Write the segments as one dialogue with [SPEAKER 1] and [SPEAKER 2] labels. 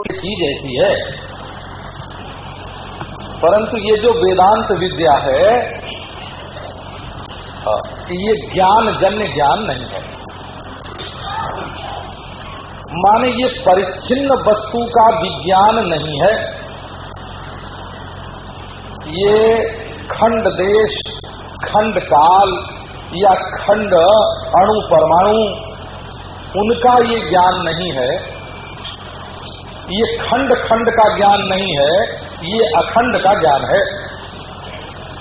[SPEAKER 1] चीज़ ऐसी है। परंतु ये जो वेदांत विद्या है ये ज्ञान जन्य ज्ञान नहीं है। माने ये परिच्छिन्न वस्तु का विज्ञान नहीं है। ये खंड देश, खंड काल या खंड अणु परमाणु, उनका ये ज्ञान नहीं है। ये खंड खंड का ज्ञान नहीं है, ये अखंड का ज्ञान है।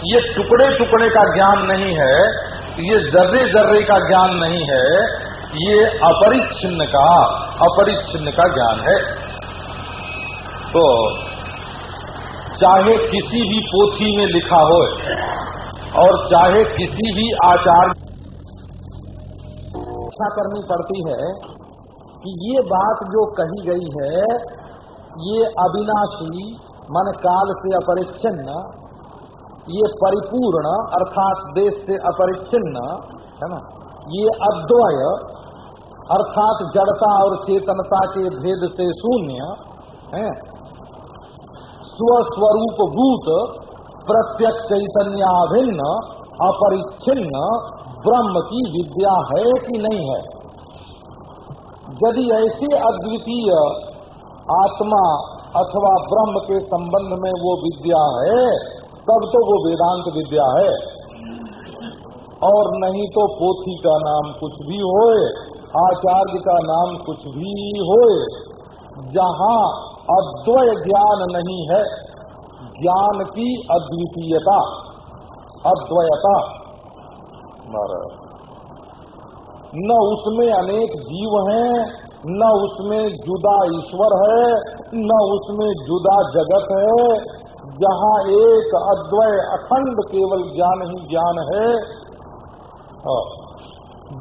[SPEAKER 1] ये टुकड़े टुकड़े का ज्ञान नहीं है, ये जर्रे जर्रे का ज्ञान नहीं है, ये अपरिच्छिन्न का अपरिच्छिन्न का ज्ञान है। तो चाहे किसी भी पोथी में लिखा हो और चाहे किसी भी आचार करनी पड़ती है कि ये बात जो कही गई है, ये अविनाशी, मन काल से अपरिच्छिन्न, ये परिपूर्ण, अर्थात देश से अपरिच्छिन्न, है ना? ये अद्वय, अर्थात जड़ता और चेतनता के भेद से शून्य, है? स्वस्वरूप भूत प्रत्यक्ष चैतन्याभिन्न, अपरिच्छिन्न, ब्रह्म की विद्या है कि नहीं है? यदि ऐसी अद्वितीय आत्मा अथवा ब्रह्म के संबंध में वो विद्या है, तब तो वो वेदांत विद्या है। और नहीं तो पोथी का नाम कुछ भी होए, आचार्य का नाम कुछ भी होए, जहाँ अद्वय ज्ञान नहीं है, ज्ञान की अद्वितीयता महाराज न उसमें अनेक जीव हैं, न उसमें जुदा ईश्वर है, न उसमें जुदा जगत है। जहाँ एक अद्वय अखंड केवल ज्ञान ही ज्ञान है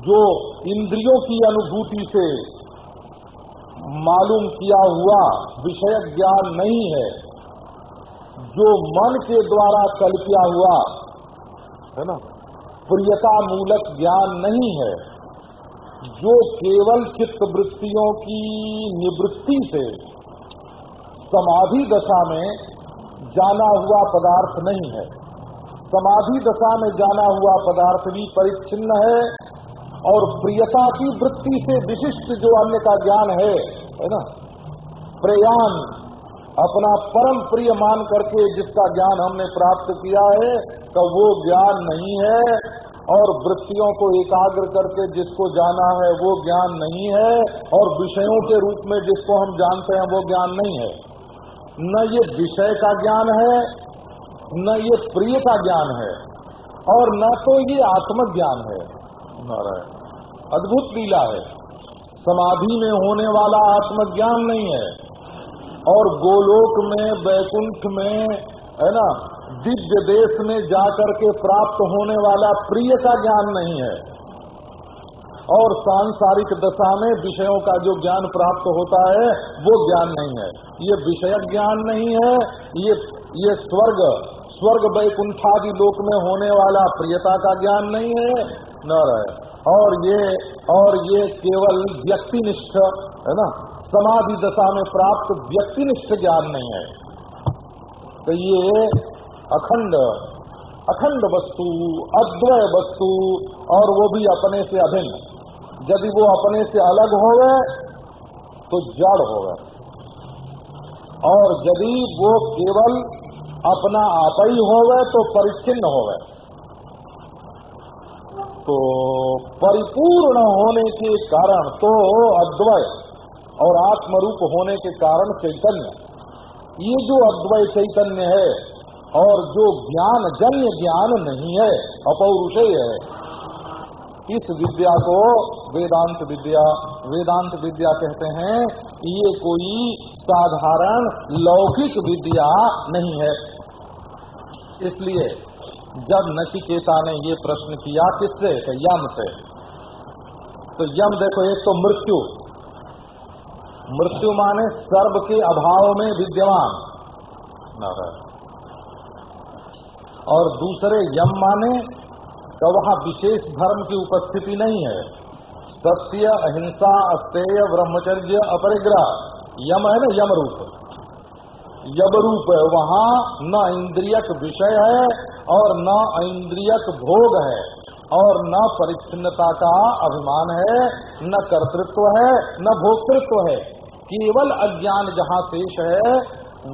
[SPEAKER 1] जो इंद्रियों की अनुभूति से मालूम किया हुआ विषय ज्ञान नहीं है, जो मन के द्वारा कल्पिया हुआ, है ना, प्रियता मूलक ज्ञान नहीं है। जो केवल चित्त वृत्तियों की निवृत्ति से समाधि दशा में जाना हुआ पदार्थ नहीं है। समाधि दशा में जाना हुआ पदार्थ भी परिच्छिन्न है और प्रियता की वृत्ति से विशिष्ट जो अन्य का ज्ञान है है ना? प्रयाण अपना परम प्रिय मान करके जिसका ज्ञान हमने प्राप्त किया है तो वो ज्ञान नहीं है। और वृत्तियों को एकाग्र करके जिसको जाना है, वो ज्ञान नहीं है। और विषयों के रूप में जिसको हम जानते हैं, वो ज्ञान नहीं है। न ये विषय का ज्ञान है, न ये प्रिय का ज्ञान है। और न तो ये आत्मज्ञान है। अद्भुत लीला है। समाधि में होने वाला आत्मज्ञान नहीं है। और गोलोक में वैकुंठ में, है ना, दिव्य देश में जाकर के प्राप्त होने वाला प्रिय का ज्ञान नहीं है। और सांसारिक दशा में विषयों का जो ज्ञान प्राप्त होता है, वो ज्ञान नहीं है। ये विषय ज्ञान नहीं है, ये ये स्वर्ग स्वर्ग वैकुंठादि लोक में होने वाला प्रियता का ज्ञान नहीं है न और ये और ये केवल व्यक्तिनिष्ठ, है ना समाधि दशा में प्राप्त व्यक्तिनिष्ठ ज्ञान नहीं है। तो ये अखंड अखंड वस्तु, अद्वय वस्तु, और वो भी अपने से अभिन्न। यदि वो अपने से अलग हो गए तो जड़ हो गए और यदि वो केवल अपना आप ही हो गए तो परिच्छिन्न हो गए तो परिपूर्ण होने के कारण तो अद्वय और आत्मरूप होने के कारण चैतन्य। ये जो अद्वय चैतन्य है और जो ज्ञान जन्य ज्ञान नहीं है, अपौरुषेय है, इस विद्या को वेदांत विद्या वेदांत विद्या कहते हैं ये कोई साधारण लौकिक विद्या नहीं है। इसलिए जब नचिकेता ने ये प्रश्न किया, किससे? तो यम से। तो यम देखो, एक तो मृत्यु। मृत्यु माने सर्व के अभाव में विद्यमान। और दूसरे यम माने तो वहाँ विशेष धर्म की उपस्थिति नहीं है। सत्य, अहिंसा अस्तेय ब्रह्मचर्य, अपरिग्रह। यम है ना यम रूप यम रूप है, वहाँ न इंद्रियक विषय है और न इंद्रियक भोग है। और न परिच्छिन्नता का अभिमान है, न कर्तृत्व है, न भोक्तृत्व है। केवल अज्ञान जहाँ शेष है,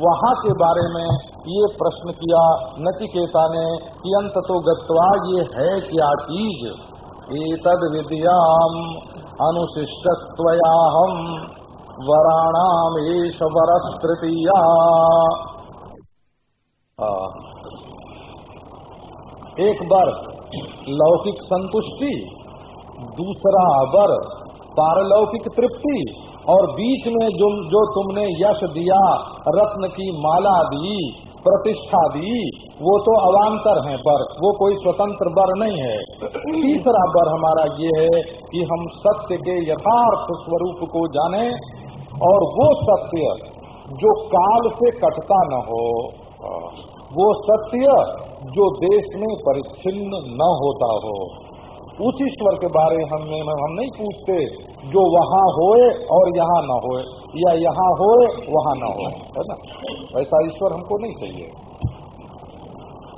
[SPEAKER 1] वहाँ के बारे में ये प्रश्न किया नचिकेता ने कि अंत तो गत्वा ये है क्या चीज़? एतद विद्याम अनुशिष्टया हम वराणाम एश वरस्तृतीया एक बार, लौकिक संतुष्टि, दूसरा वर पारलौकिक तृप्ति। और बीच में जो जो तुमने यश दिया, रत्न की माला दी, प्रतिष्ठा दी, वो तो अवान्तर है बर, वो कोई स्वतंत्र बर नहीं है। तीसरा बर हमारा ये है कि हम सत्य के यथार्थ स्वरूप को जाने और वो सत्य जो काल से कटता न हो, वो सत्य जो देश में परिच्छिन्न न होता हो। उस ईश्वर के बारे में हम नहीं पूछते, जो वहाँ होए और यहाँ न होए, या यहाँ होए, वहाँ न होए, है ना? ऐसा ईश्वर हमको नहीं चाहिए,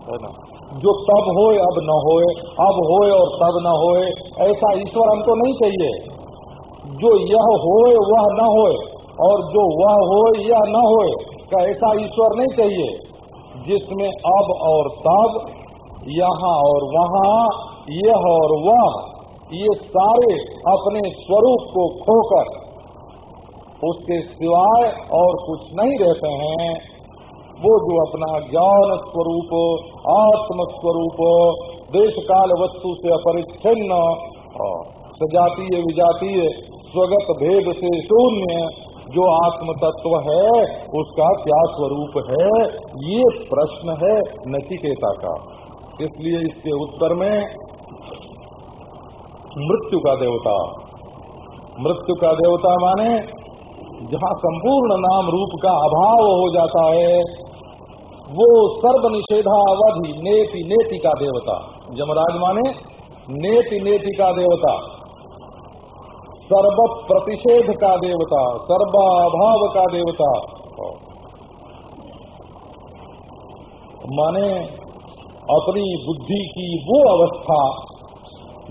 [SPEAKER 1] है ना? जो तब होए, अब न होए, अब होए और तब न होए, ऐसा ईश्वर हमको नहीं चाहिए। जो यह होए, वह न होए, और जो वह होए, यह न होए, का ऐसा ईश्वर नहीं चाहिए, जिसमें अब और तब, यहाँ और वहाँ यह और वह, ये सारे अपने स्वरूप को खोकर उसके सिवाय और कुछ नहीं रहते हैं। वो जो अपना ज्ञान स्वरूप, आत्म स्वरूप देश काल वस्तु से अपरिच्छिन्न सजातीय विजातीय स्वगत भेद से शून्य जो आत्म तत्व है, उसका क्या स्वरूप है? ये प्रश्न है नचिकेता का। इसलिए इसके उत्तर में मृत्यु का देवता। मृत्यु का देवता माने जहाँ संपूर्ण नाम रूप का अभाव हो जाता है, वो सर्व निषेधावधि नेति नेति का देवता। जमराज माने नेति नेति का देवता। सर्व प्रतिषेध का देवता, सर्वाभाव का देवता। माने अपनी बुद्धि की वो अवस्था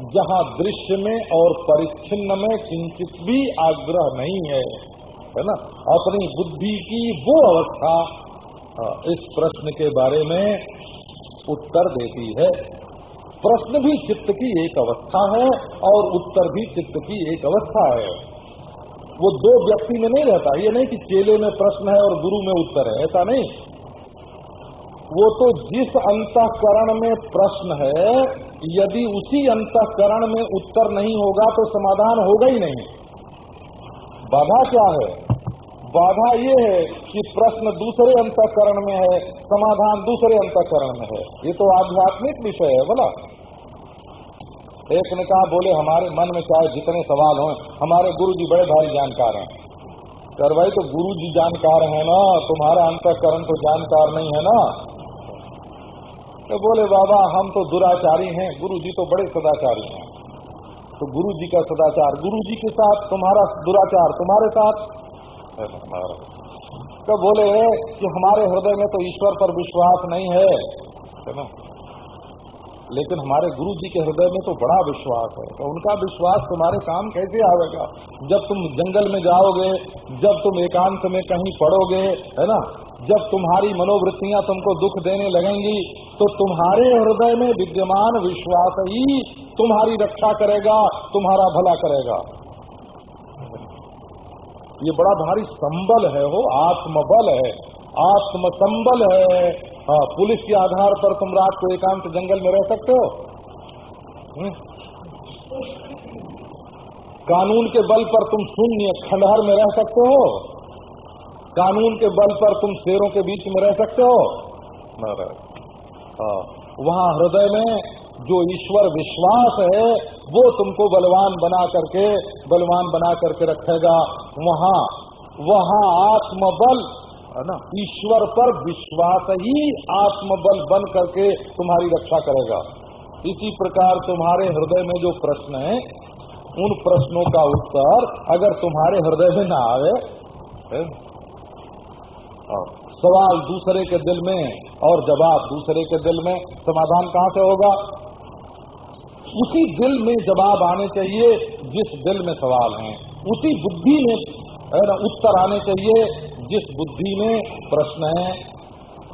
[SPEAKER 1] जहाँ दृश्य में और परिच्छिन्न में किंचित भी आग्रह नहीं है है ना? अपनी बुद्धि की वो अवस्था इस प्रश्न के बारे में उत्तर देती है। प्रश्न भी चित्त की एक अवस्था है और उत्तर भी चित्त की एक अवस्था है। वो दो व्यक्ति में नहीं रहता। ये नहीं कि चेले में प्रश्न है और गुरु में उत्तर है, ऐसा नहीं। वो तो जिस अंतकरण में प्रश्न है यदि उसी अंतकरण में उत्तर नहीं होगा तो समाधान होगा ही नहीं। बाधा क्या है? बाधा ये है कि प्रश्न दूसरे अंतकरण में है, समाधान दूसरे अंतकरण में है। ये तो आध्यात्मिक विषय है, बोला। एक ने कहा, बोले, हमारे मन में चाहे जितने सवाल हों, हमारे गुरु जी बड़े भारी जानकार हैं। कर भाई तो गुरु जी जानकार है ना, तुम्हारा अंतकरण तो जानकार नहीं है ना। तो बोले, बाबा, हम तो दुराचारी हैं गुरु जी तो बड़े सदाचारी हैं। तो गुरु जी का सदाचार गुरु जी के साथ तुम्हारा दुराचार तुम्हारे साथ? तो बोले कि हमारे हृदय में तो ईश्वर पर विश्वास नहीं है। ना? लेकिन हमारे गुरु जी के हृदय में तो बड़ा विश्वास है। तो उनका विश्वास तुम्हारे काम कैसे आवेगा जब तुम जंगल में जाओगे, जब तुम एकांत में कहीं पड़ोगे, है ना? जब तुम्हारी मनोवृत्तियाँ तुमको दुख देने लगेंगी तो तुम्हारे हृदय में विद्यमान विश्वास ही तुम्हारी रक्षा करेगा, तुम्हारा भला करेगा। ये बड़ा भारी संबल है, हो, आत्मबल है आत्म संबल है। हाँ पुलिस के आधार पर तुम रात को एकांत जंगल में रह सकते हो? कानून के बल पर तुम शून्य खंडहर में रह सकते हो। कानून के बल पर तुम शेरों के बीच में रह सकते हो। न हाँ वहाँ हृदय में जो ईश्वर विश्वास है, वो तुमको बलवान बना करके, बलवान बना करके रखेगा। वहाँ वहाँ आत्मबल, है ना? ईश्वर पर विश्वास ही आत्मबल बन करके तुम्हारी रक्षा करेगा। इसी प्रकार तुम्हारे हृदय में जो प्रश्न है, उन प्रश्नों का उत्तर अगर तुम्हारे हृदय में ना आवे सवाल दूसरे के दिल में और जवाब दूसरे के दिल में, समाधान कहाँ से होगा? उसी दिल में जवाब आने चाहिए जिस दिल में सवाल है। उसी बुद्धि में, है ना, उत्तर आने चाहिए जिस बुद्धि में प्रश्न है।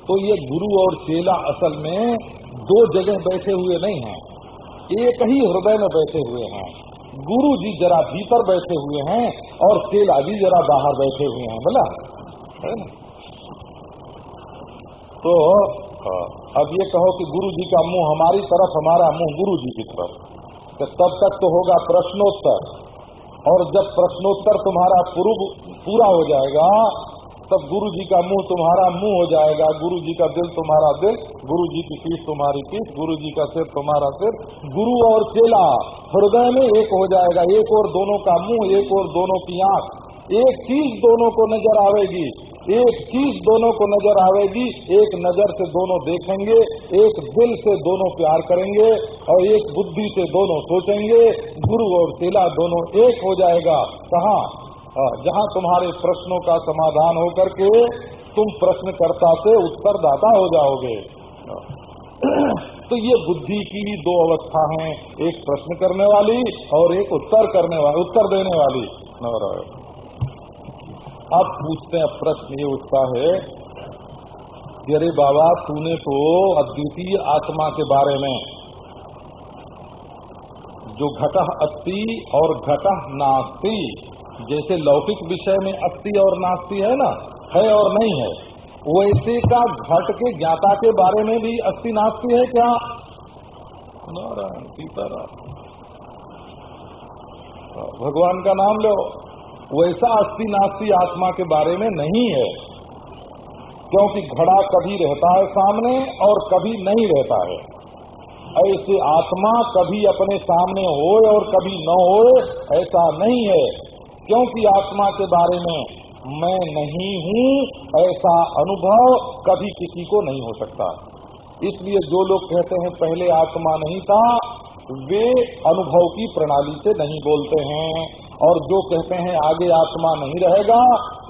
[SPEAKER 1] तो ये गुरु और चेला असल में दो जगह बैठे हुए नहीं हैं। एक ही हृदय में बैठे हुए हैं। गुरु जी जरा भीतर बैठे हुए हैं और चेला जी जरा बाहर बैठे हुए हैं, बोला? है ना? तो अब ये कहो कि गुरु जी का मुँह हमारी तरफ़, हमारा मुँह गुरु जी की तरफ़। तो तब तक तो होगा प्रश्नोत्तर। और जब प्रश्नोत्तर तुम्हारा पूर्व पूरा हो जाएगा, तब गुरु जी का मुँह तुम्हारा मुँह हो जाएगा। गुरु जी का दिल तुम्हारा दिल गुरु जी की पीठ तुम्हारी पीठ गुरु जी का सिर तुम्हारा सिर। गुरु और चेला, हृदय में एक हो जाएगा। एक और दोनों का मुँह, एक और दोनों की आँख। एक चीज़ दोनों को नज़र आवेगी। एक चीज़ दोनों को नज़र आवेगी, एक नज़र से दोनों देखेंगे, एक दिल से दोनों प्यार करेंगे और एक बुद्धि से दोनों सोचेंगे, गुरु और चेला दोनों एक हो जाएगा। कहा? जहाँ तुम्हारे प्रश्नों का समाधान होकर के तुम प्रश्नकर्ता से उत्तरदाता हो जाओगे। तो ये बुद्धि की ही दो अवस्था हैं, एक प्रश्न करने वाली और एक उत्तर करने वाली, उत्तर देने वाली। अब पूछते हैं, प्रश्न ये उठता है कि अरे बाबा, तूने तो अद्वितीय आत्मा के बारे में, जो घट अस्थि और घट नास्ति, जैसे लौकिक विषय में अस्थि और नास्ति है ना, है और नहीं है, वैसे का घट के ज्ञाता के बारे में भी अस्थि नास्ति है क्या? नारायण, सीताराम। भगवान का नाम लो। वैसा अस्थि नास्ति आत्मा के बारे में नहीं है, क्योंकि घड़ा कभी रहता है सामने और कभी नहीं रहता है। ऐसे आत्मा कभी अपने सामने हो और कभी न हो ऐसा नहीं है, क्योंकि आत्मा के बारे में मैं नहीं हूँ, ऐसा अनुभव कभी किसी को नहीं हो सकता। इसलिए जो लोग कहते हैं, पहले आत्मा नहीं था, वे अनुभव की प्रणाली से नहीं बोलते हैं। और जो कहते हैं आगे आत्मा नहीं रहेगा,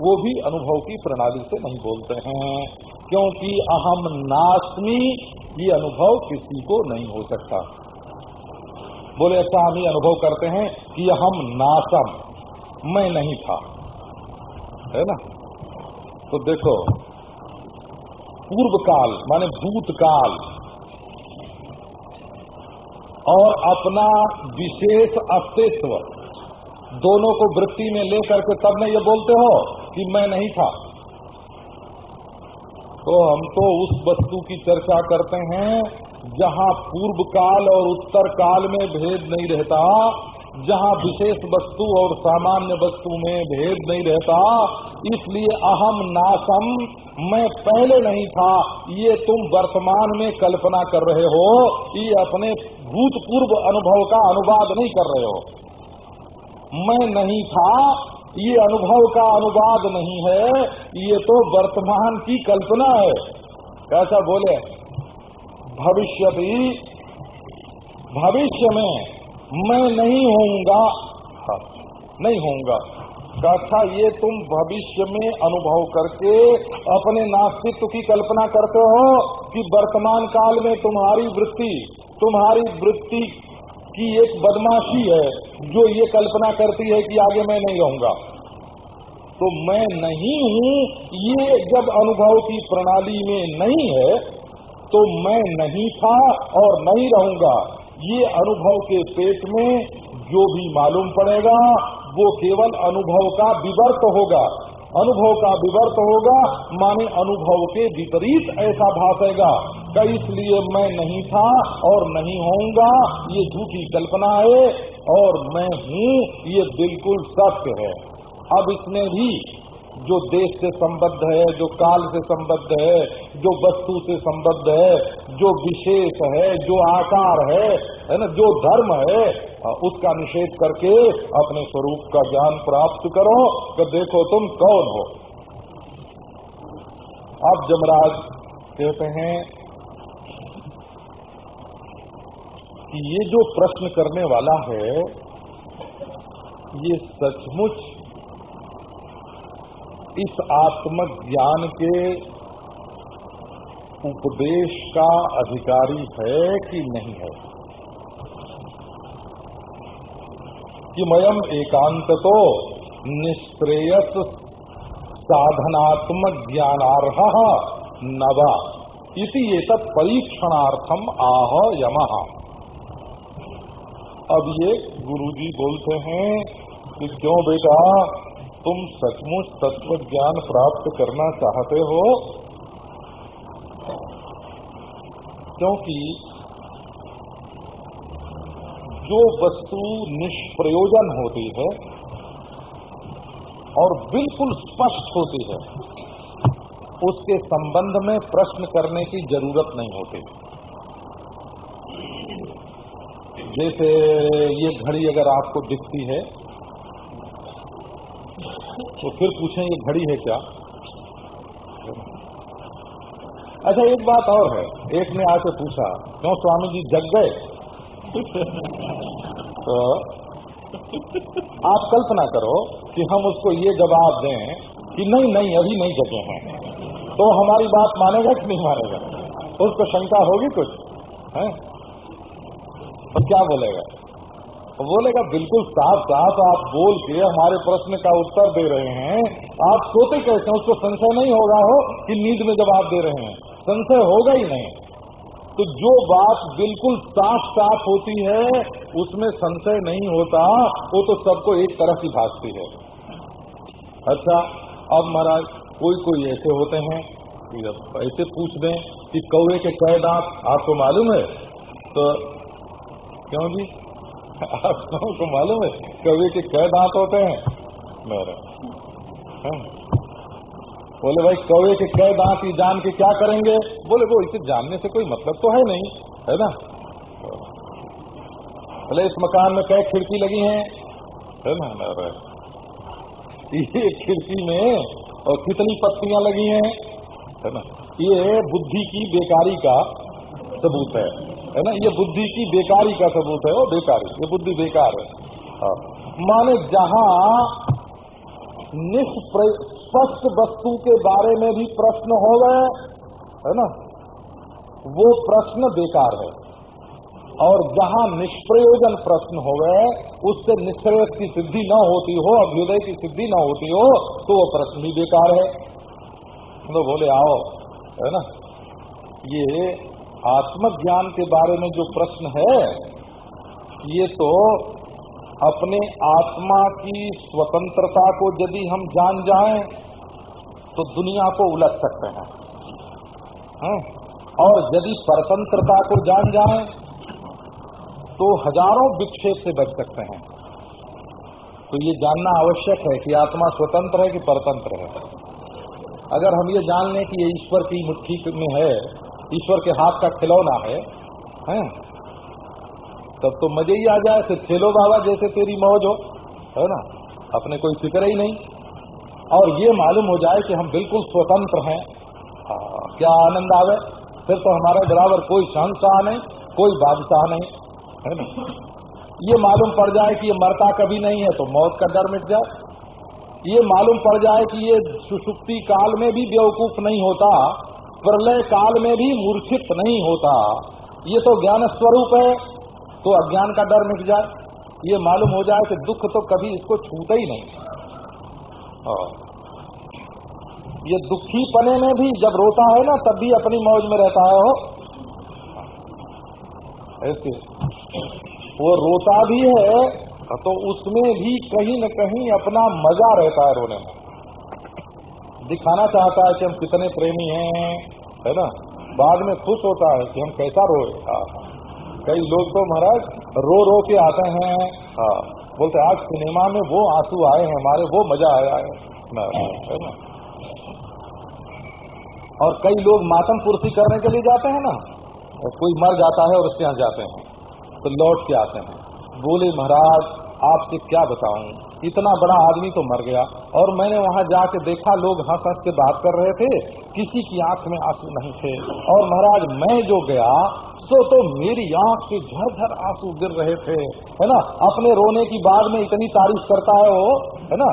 [SPEAKER 1] वो भी अनुभव की प्रणाली से नहीं बोलते हैं। क्योंकि अहम नास्मी, ये अनुभव किसी को नहीं हो सकता। बोले अच्छा हम ही अनुभव करते हैं कि हम नासम, मैं नहीं था। है ना? तो देखो पूर्व काल माने भूतकाल, और अपना विशेष अस्तित्व दोनों को वृत्ति में लेकर के तब में ये बोलते हो कि मैं नहीं था। तो हम तो उस वस्तु की चर्चा करते हैं जहाँ पूर्व काल और उत्तर काल में भेद नहीं रहता, जहाँ विशेष वस्तु और सामान्य वस्तु में भेद नहीं रहता, इसलिए अहम नासम मैं पहले नहीं था, ये तुम वर्तमान में कल्पना कर रहे हो, ये अपने भूतपूर्व अनुभव का अनुवाद नहीं कर रहे हो। मैं नहीं था ये अनुभव का अनुवाद नहीं है ये तो वर्तमान की कल्पना है। कैसा बोले? भविष्य भी भविष्य में मैं नहीं होऊँगा। हाँ, नहीं होऊँगा। अच्छा ये तुम भविष्य में अनुभव करके अपने नास्तित्व की कल्पना करते हो कि वर्तमान काल में तुम्हारी वृत्ति तुम्हारी वृत्ति की एक बदमाशी है जो ये कल्पना करती है कि आगे मैं नहीं रहूँगा तो मैं नहीं हूँ, ये जब अनुभव की प्रणाली में नहीं है तो मैं नहीं था और नहीं रहूँगा। ये अनुभव के पेट में जो भी मालूम पड़ेगा, वो केवल अनुभव का विवर्त होगा। अनुभव का विवर्त होगा, माने अनुभव के विपरीत ऐसा भाषेगा का इसलिए मैं नहीं था और नहीं होऊँगा। ये झूठी कल्पना है और मैं हूँ, ये बिल्कुल सत्य है। अब इसमें भी जो देश से संबद्ध है, जो काल से संबद्ध है, जो वस्तु से संबद्ध है, जो विशेष है, जो आकार है है ना, जो धर्म है उसका निषेध करके अपने स्वरूप का ज्ञान प्राप्त करो तो देखो तुम कौन हो। अब जमराज कहते हैं कि ये जो प्रश्न करने वाला है, ये सचमुच इस आत्मज्ञान के उपदेश का अधिकारी है कि नहीं है? कि मयम एकांत तो निष्प्रेयस साधनात्मक ज्ञानार्ह नवा इति ये परीक्षणार्थम आह यम। अब ये गुरुजी बोलते हैं कि क्यों बेटा, तुम सचमुच तत्व ज्ञान प्राप्त करना चाहते हो? क्योंकि जो वस्तु निष्प्रयोजन होती है और बिल्कुल स्पष्ट होती है, उसके संबंध में प्रश्न करने की ज़रूरत नहीं होती। जैसे ये घड़ी अगर आपको दिखती है तो फिर पूछें ये घड़ी है क्या? अच्छा एक बात और है। एक ने आके पूछा, क्यों स्वामी जी जग गए? तो आप कल्पना करो कि हम उसको ये जवाब दें कि नहीं नहीं, अभी नहीं जगे हैं। तो हमारी बात मानेगा कि नहीं मानेगा? उसको शंका होगी कुछ? है? क्या बोलेगा? बोलेगा, बिल्कुल साफ़ साफ़ आप बोल के हमारे प्रश्न का उत्तर दे रहे हैं। आप सोते कैसे उसको संशय नहीं होगा हो कि नींद में जवाब दे रहे हैं। संशय होगा ही नहीं। तो जो बात बिल्कुल साफ़ साफ़ होती है, उसमें संशय नहीं होता। वो तो सबको एक तरह की भागती है। अच्छा अब महाराज, कोई कोई ऐसे होते हैं कि ऐसे पूछ दें कि कौए के कै दांत आपको मालूम है? तो क्यों जी? आप लोगों को मालूम है, कौवे के कै दांत होते हैं। मेरे। बोले, भाई, कौवे के कै दांत ही जान के क्या करेंगे? बोले, वो इसे जानने से कोई मतलब तो है नहीं, है ना? बोले, इस मकान में कै खिड़की लगी हैं। है ना ये खिड़की में और कितनी पत्तियाँ लगी हैं? है ना? ये बुद्धि की बेकारी का सबूत है। है ना? ये बुद्धि की बेकारी का सबूत है। वो बेकारी। ये बुद्धि बेकार है। हाँ। माने जहाँ निष्प्रस्पष्ट वस्तु के बारे में भी प्रश्न हो गए है ना? वो प्रश्न बेकार है। और जहाँ निष्प्रयोजन प्रश्न हो गए उससे निष्प्रय की सिद्धि न होती हो, अभ्युदय की सिद्धि न होती हो तो वो प्रश्न भी बेकार है। तो बोले, आओ, है ना? ये आत्मज्ञान के बारे में जो प्रश्न है, ये तो अपने आत्मा की स्वतंत्रता को यदि हम जान जाएँ तो दुनिया को उलट सकते हैं। है? और यदि परतंत्रता को जान जाएँ तो हज़ारों विक्षेप से बच सकते हैं। तो ये जानना आवश्यक है कि आत्मा स्वतंत्र है कि परतंत्र है। अगर हम ये जान लें कि ये ईश्वर की मुट्ठी में है ईश्वर के हाथ का खिलौना है, है? तब तो मज़े ही आ जाए फिर खेलो बाबा जैसे तेरी मौज हो। है ना? अपने कोई फ़िक्र ही नहीं। और ये मालूम हो जाए कि हम बिल्कुल स्वतंत्र हैं। हाँ, क्या आनंद आवे? फिर तो हमारे बराबर कोई शहनशाह नहीं कोई बादशाह नहीं। है ना? ये मालूम पड़ जाए कि ये मरता कभी नहीं है तो मौत का डर मिट जाए। ये मालूम पड़ जाए कि ये सुसुप्ति काल में भी बेवकूफ़ नहीं होता। प्रलय काल में भी मूर्छित नहीं होता। ये तो ज्ञान स्वरूप है तो अज्ञान का डर मिट जाए। ये मालूम हो जाए कि दुख तो कभी इसको छूता ही नहीं। ये दुखी पने में भी जब रोता है ना, तब भी अपनी मौज में रहता है हो ऐसे। वो रोता भी है तो उसमें भी कहीं न कहीं अपना मज़ा रहता है रोने में। दिखाना चाहता है कि हम कितने प्रेमी हैं, है ना? बाद में खुश होता है कि हम कैसा रोए हाँ। कई लोग तो महाराज, रो रो के आते हैं। हाँ। बोलते आज सिनेमा में वो आँसू आए हैं, हमारे वो मज़ा आया है। ना और कई लोग मातम कुर्सी करने के लिए जाते हैं ना? कोई मर जाता है और उसके यहाँ जाते हैं। तो लौट के आते हैं। बोले, महाराज आपसे क्या बताऊँ? इतना बड़ा आदमी तो मर गया और मैंने वहाँ जाके देखा, लोग हंस हंस के बात कर रहे थे, किसी की आँख में आँसू नहीं थे। और महाराज, मैं जो गया, सो तो मेरी आँख से झरझर आँसू गिर रहे थे, है ना? अपने रोने की बाद में इतनी तारीफ़ करता है वो, है ना?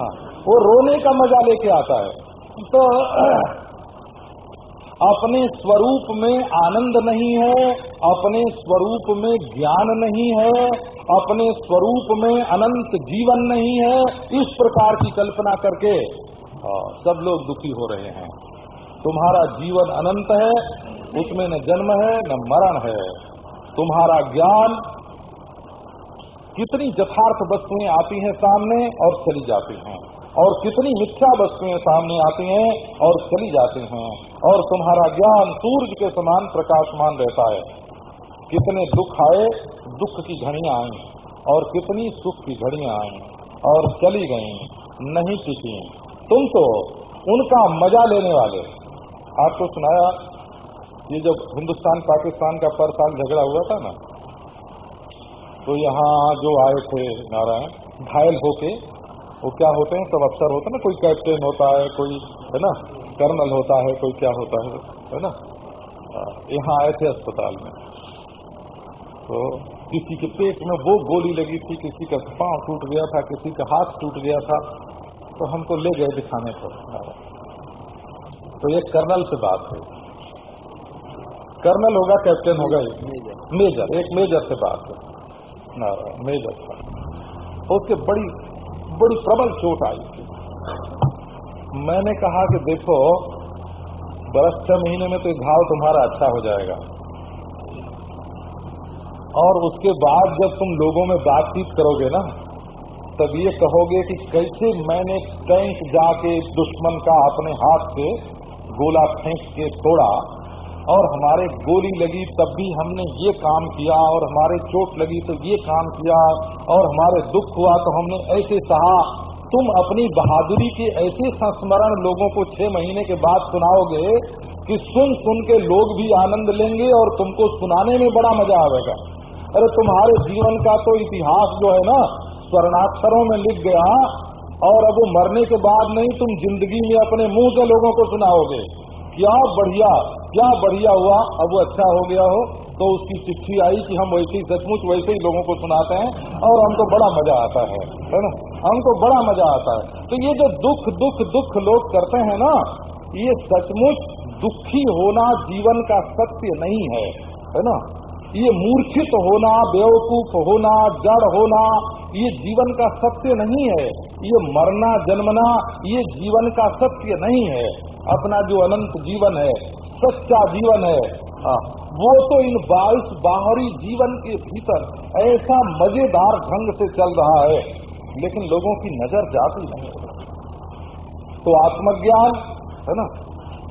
[SPEAKER 1] हाँ वो रोने का मज़ा लेके आता है। तो अपने स्वरूप में आनंद नहीं है अपने स्वरूप में ज्ञान नहीं है अपने स्वरूप में अनंत जीवन नहीं है इस प्रकार की कल्पना करके हाँ, सब लोग दुखी हो रहे हैं। तुम्हारा जीवन अनंत है उसमें न जन्म है न मरण है। तुम्हारा ज्ञान कितनी यथार्थ वस्तुएँ आती हैं सामने और चली जाती हैं और कितनी मिथ्या वस्तुएँ सामने आती हैं और चली जाती हैं। और तुम्हारा ज्ञान सूर्य के समान प्रकाशमान रहता है। कितने दुख आए, दुख की घड़ियाँ आई, और कितनी सुख की घड़ियाँ आई, और चली गई, नहीं टिकी तुम तो उनका मज़ा लेने वाले। आपको सुनाया, ये जब हिंदुस्तान पाकिस्तान का पर साल झगड़ा हुआ था ना तो यहाँ जो आए थे नारायण, घायल होके, वो क्या होते हैं, सब अफसर होते हैं ना, कोई कैप्टन होता है, कोई, है ना? कर्नल होता है, कोई क्या होता है है ना? यहाँ आए थे अस्पताल में। तो किसी के पेट में वो गोली लगी थी, किसी का पाँव टूट गया था, किसी का हाथ टूट गया था तो हमको ले गए दिखाने को तो एक कर्नल से बात हुई। कर्नल होगा, कैप्टन होगा एक। मेजर एक मेजर से बात है मेजर था। उसके बड़ी बड़ी प्रबल चोट आई। मैंने कहा कि देखो, बरस छह महीने में तो घाव तुम्हारा अच्छा हो जाएगा। और उसके बाद जब तुम लोगों में बातचीत करोगे ना, तब ये कहोगे कि कैसे मैंने टैंक जाके दुश्मन का अपने हाथ से गोला फेंक के तोड़ा, और हमारे गोली लगी तब भी हमने ये काम किया, और हमारे चोट लगी तो ये काम किया, और हमारे दुख हुआ तो हमने ऐसे सहा तुम अपनी बहादुरी के ऐसे संस्मरण लोगों को छह महीने के बाद सुनाओगे कि सुन सुन के लोग भी आनंद लेंगे और तुमको सुनाने में बड़ा मज़ा आएगा अरे तुम्हारे जीवन का तो इतिहास जो है ना, स्वर्णाक्षरों में लिख गया और अब वो मरने के बाद नहीं, तुम ज़िंदगी में अपने मुँह से लोगों को सुनाओगे। क्या बढ़िया क्या बढ़िया हुआ, अब वो अच्छा हो गया हो। तो उसकी चिट्ठी आई कि हम वैसे ही सचमुच वैसे ही लोगों को सुनाते हैं और हमको बड़ा मज़ा आता है है ना? हमको बड़ा मज़ा आता है। तो ये जो दुख दुख दुख लोग करते हैं ना ये सचमुच दुखी होना जीवन का सत्य नहीं है है ना? ये मूर्छित होना बेवकूफ़ होना जड़ होना ये जीवन का सत्य नहीं है। ये मरना जन्मना ये जीवन का सत्य नहीं है। अपना जो अनंत जीवन है सच्चा जीवन है आ, वो तो इन बाईस बाहरी जीवन के भीतर ऐसा मज़ेदार ढंग से चल रहा है, लेकिन लोगों की नज़र जाती नहीं। तो आत्मज्ञान, है ना?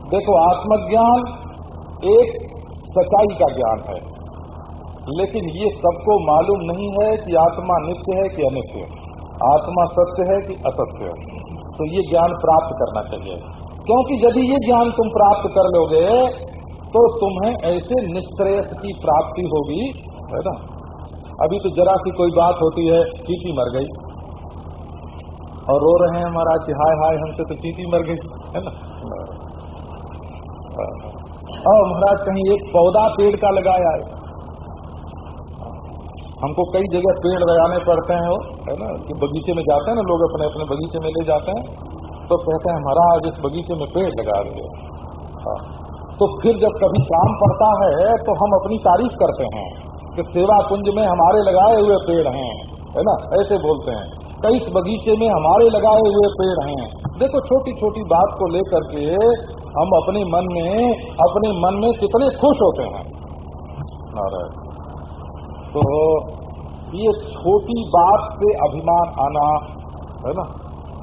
[SPEAKER 1] देखो, आत्मज्ञान एक सच्चाई का ज्ञान है, लेकिन ये सबको मालूम नहीं है कि आत्मा नित्य है कि अनित्य। आत्मा सत्य है कि असत्य है। तो ये ज्ञान प्राप्त करना चाहिए। क्योंकि यदि ये ज्ञान तुम प्राप्त कर लोगे तो तुम्हें ऐसे निष्क्रेयस की प्राप्ति होगी, है ना? अभी तो जरा सी कोई बात होती है, चीटी मर गई। और रो रहे हैं महाराज कि हाय हाय, हमसे तो चीटी मर गई, है ना? और महाराज कहीं एक पौधा पेड़ का लगाया है। हमको कई जगह पेड़ लगाने पड़ते हैं वो, है ना? कि बगीचे में जाते हैं ना लोग अपने अपने बगीचे में ले जाते हैं। तो कहते हैं, महाराज, इस बगीचे में पेड़ लगा रहे। तो फिर जब कभी काम पड़ता है तो हम अपनी तारीफ़ करते हैं कि सेवा कुंज में हमारे लगाए हुए पेड़ हैं, है ना? ऐसे बोलते हैं। कई बगीचे में हमारे लगाए हुए पेड़ हैं। देखो छोटी छोटी बात को लेकर के हम अपने मन में, अपने मन में कितने खुश होते हैं। तो ये छोटी बात से अभिमान आना, है ना?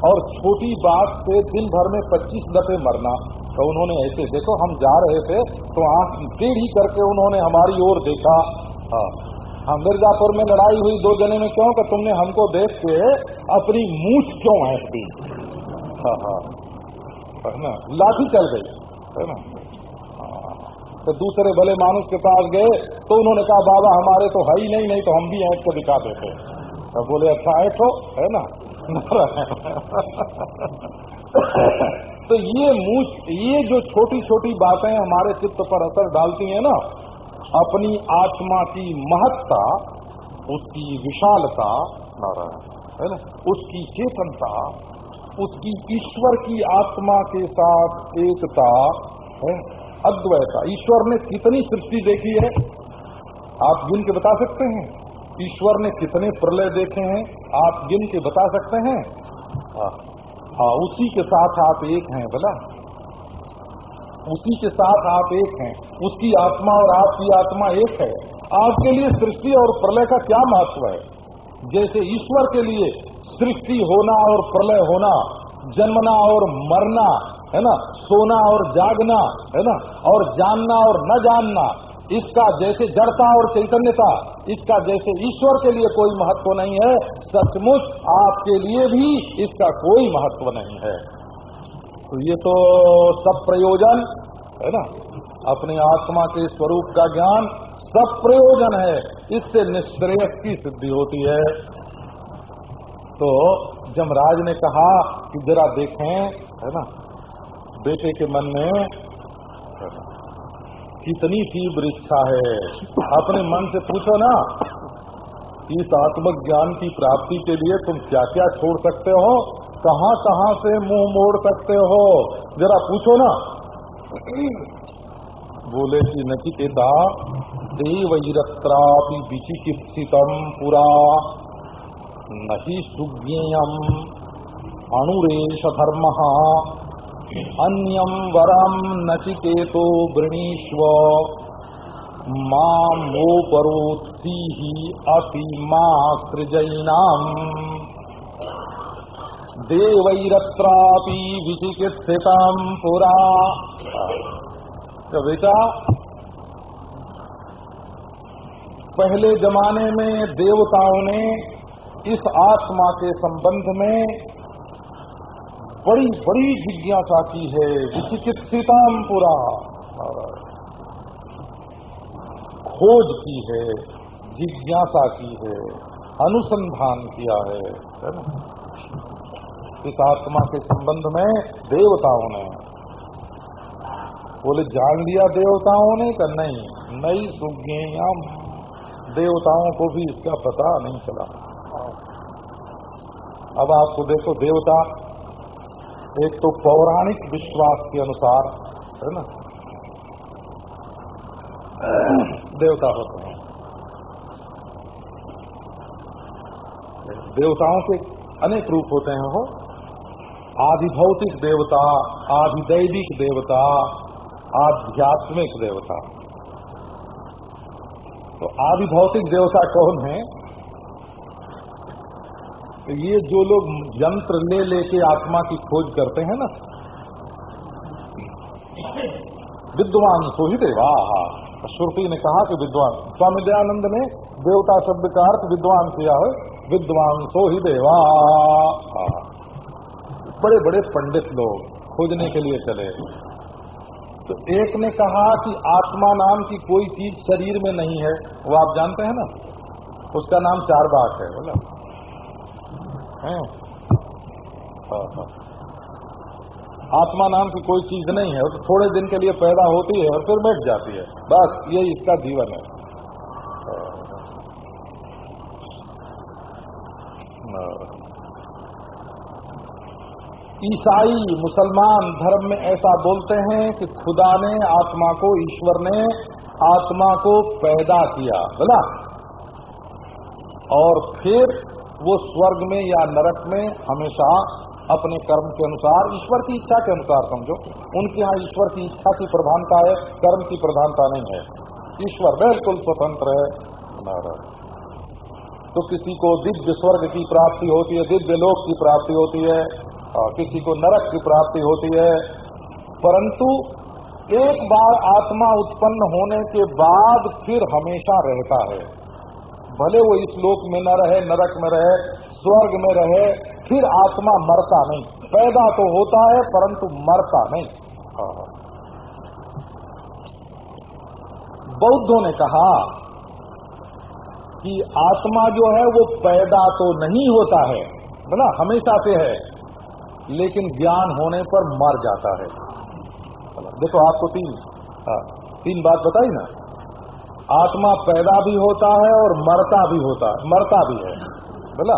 [SPEAKER 1] और छोटी बात से दिन भर में 25 दफे मरना तो उन्होंने ऐसे, देखो, हम जा रहे थे तो आँख टेढ़ी करके उन्होंने हमारी ओर देखा। हाँ। हाँ मिर्जापुर में लड़ाई हुई दो जने में क्यों? कि तुमने हमको देख के अपनी मूछ क्यों है हाँ हाँ। है ना? लाठी चल गई, है ना? हाँ। तो दूसरे भले मानुष के पास गए तो उन्होंने कहा, बाबा, हमारे तो है ही नहीं नहीं तो हम भी ऐठ को दिखा देते। तो बोले अच्छा ऐठो, है ना? तो ये मुझ, ये जो छोटी छोटी बातें हमारे चित्त पर असर डालती हैं ना, अपनी आत्मा की महत्ता, उसकी विशालता, नारायण, है ना? उसकी चेतनता, उसकी ईश्वर की आत्मा के साथ एकता है, अद्वैता। ईश्वर ने कितनी सृष्टि देखी है? आप गिन के बता सकते हैं। ईश्वर ने कितने प्रलय देखे हैं? आप गिन के बता सकते हैं। हाँ, उसी के साथ आप एक हैं बोला उसी के साथ आप एक हैं। उसकी आत्मा और आपकी आत्मा एक है। आपके लिए सृष्टि और प्रलय का क्या महत्व है? जैसे ईश्वर के लिए सृष्टि होना और प्रलय होना जन्मना और मरना है ना? सोना और जागना है ना? और जानना और न जानना इसका जैसे जड़ता और चैतन्यता, इसका जैसे ईश्वर के लिए कोई महत्व नहीं है, सचमुच आपके लिए भी इसका कोई महत्व नहीं है। तो ये तो सब प्रयोजन, है ना? अपने आत्मा के स्वरूप का ज्ञान सब प्रयोजन है, इससे निश्रेयस की सिद्धि होती है। तो जमराज ने कहा कि जरा देखें, है ना? बेटे के मन में कितनी तीव्र इच्छा है। अपने मन से पूछो ना, इस आत्मज्ञान की प्राप्ति के लिए तुम क्या क्या छोड़ सकते हो? कहाँ कहाँ से मुँह मोड़ सकते हो? जरा पूछो ना। बोले कि नचिकेता, देवरत्रापि विचिकित्सितम पुरा नहीं सुज्ञेयम अणुरेश धर्म। अन्यम वरम नचिकेतो वृणीष्व मोपरोत्सी अति माँ सृजैनाम। देवैरत्रापि विचिकित्सितम पुरा। तो पहले जमाने में देवताओं ने इस आत्मा के संबंध में बड़ी बड़ी जिज्ञासा की है विचिकित्सिताम पुरा। खोज की है, जिज्ञासा की है, अनुसंधान किया है इस आत्मा के संबंध में देवताओं ने, बोले, जान लिया देवताओं ने का नहीं? नई सुज्ञेयम देवताओं को भी इसका पता नहीं चला। अब आपको देखो, देवता एक तो पौराणिक विश्वास के अनुसार, है ना? देवता होते हैं। देवताओं के अनेक रूप होते हैं वो। आधिभौतिक देवता, आधिदैविक देवता, आध्यात्मिक देवता। तो आधिभौतिक देवता कौन है? ये जो लोग यंत्र ले लेके आत्मा की खोज करते हैं ना, विद्वान सो ही देवा श्रुति ने कहा कि विद्वान स्वामी दयानंद ने देवता शब्द का अर्थ विद्वान किया है, विद्वान सो ही देवा बड़े बड़े पंडित लोग खोजने के लिए चले। तो एक ने कहा कि आत्मा नाम की कोई चीज़ शरीर में नहीं है, वो आप जानते हैं ना? उसका नाम चार बात है, बोला। हाँ, हाँ। आत्मा नाम की कोई चीज़ नहीं है तो थोड़े दिन के लिए पैदा होती है और फिर बैठ जाती है। बस ये इसका जीवन है। ईसाई मुसलमान धर्म में ऐसा बोलते हैं कि खुदा ने आत्मा को ईश्वर ने आत्मा को पैदा किया बोला और फिर वो स्वर्ग में या नरक में हमेशा अपने कर्म के अनुसार, ईश्वर की इच्छा के अनुसार समझो। उनके यहाँ ईश्वर की इच्छा की प्रधानता है, कर्म की प्रधानता नहीं है। ईश्वर बिल्कुल स्वतंत्र है तो किसी को दिव्य स्वर्ग की प्राप्ति होती है, दिव्य लोक की प्राप्ति होती है, और किसी को नरक की प्राप्ति होती है। परंतु एक बार आत्मा उत्पन्न होने के बाद फिर हमेशा रहता है। भले वो इस लोक में न रहे नरक में रहे स्वर्ग में रहे फिर आत्मा मरता नहीं। पैदा तो होता है परंतु मरता नहीं। बौद्धों ने कहा कि आत्मा जो है वो पैदा तो नहीं होता है। बोला हमेशा से है लेकिन ज्ञान होने पर मर जाता है। देखो आपको तीन हाँ, तीन बात बताई ना? आत्मा पैदा भी होता है और मरता भी होता है, मरता भी है। बोला?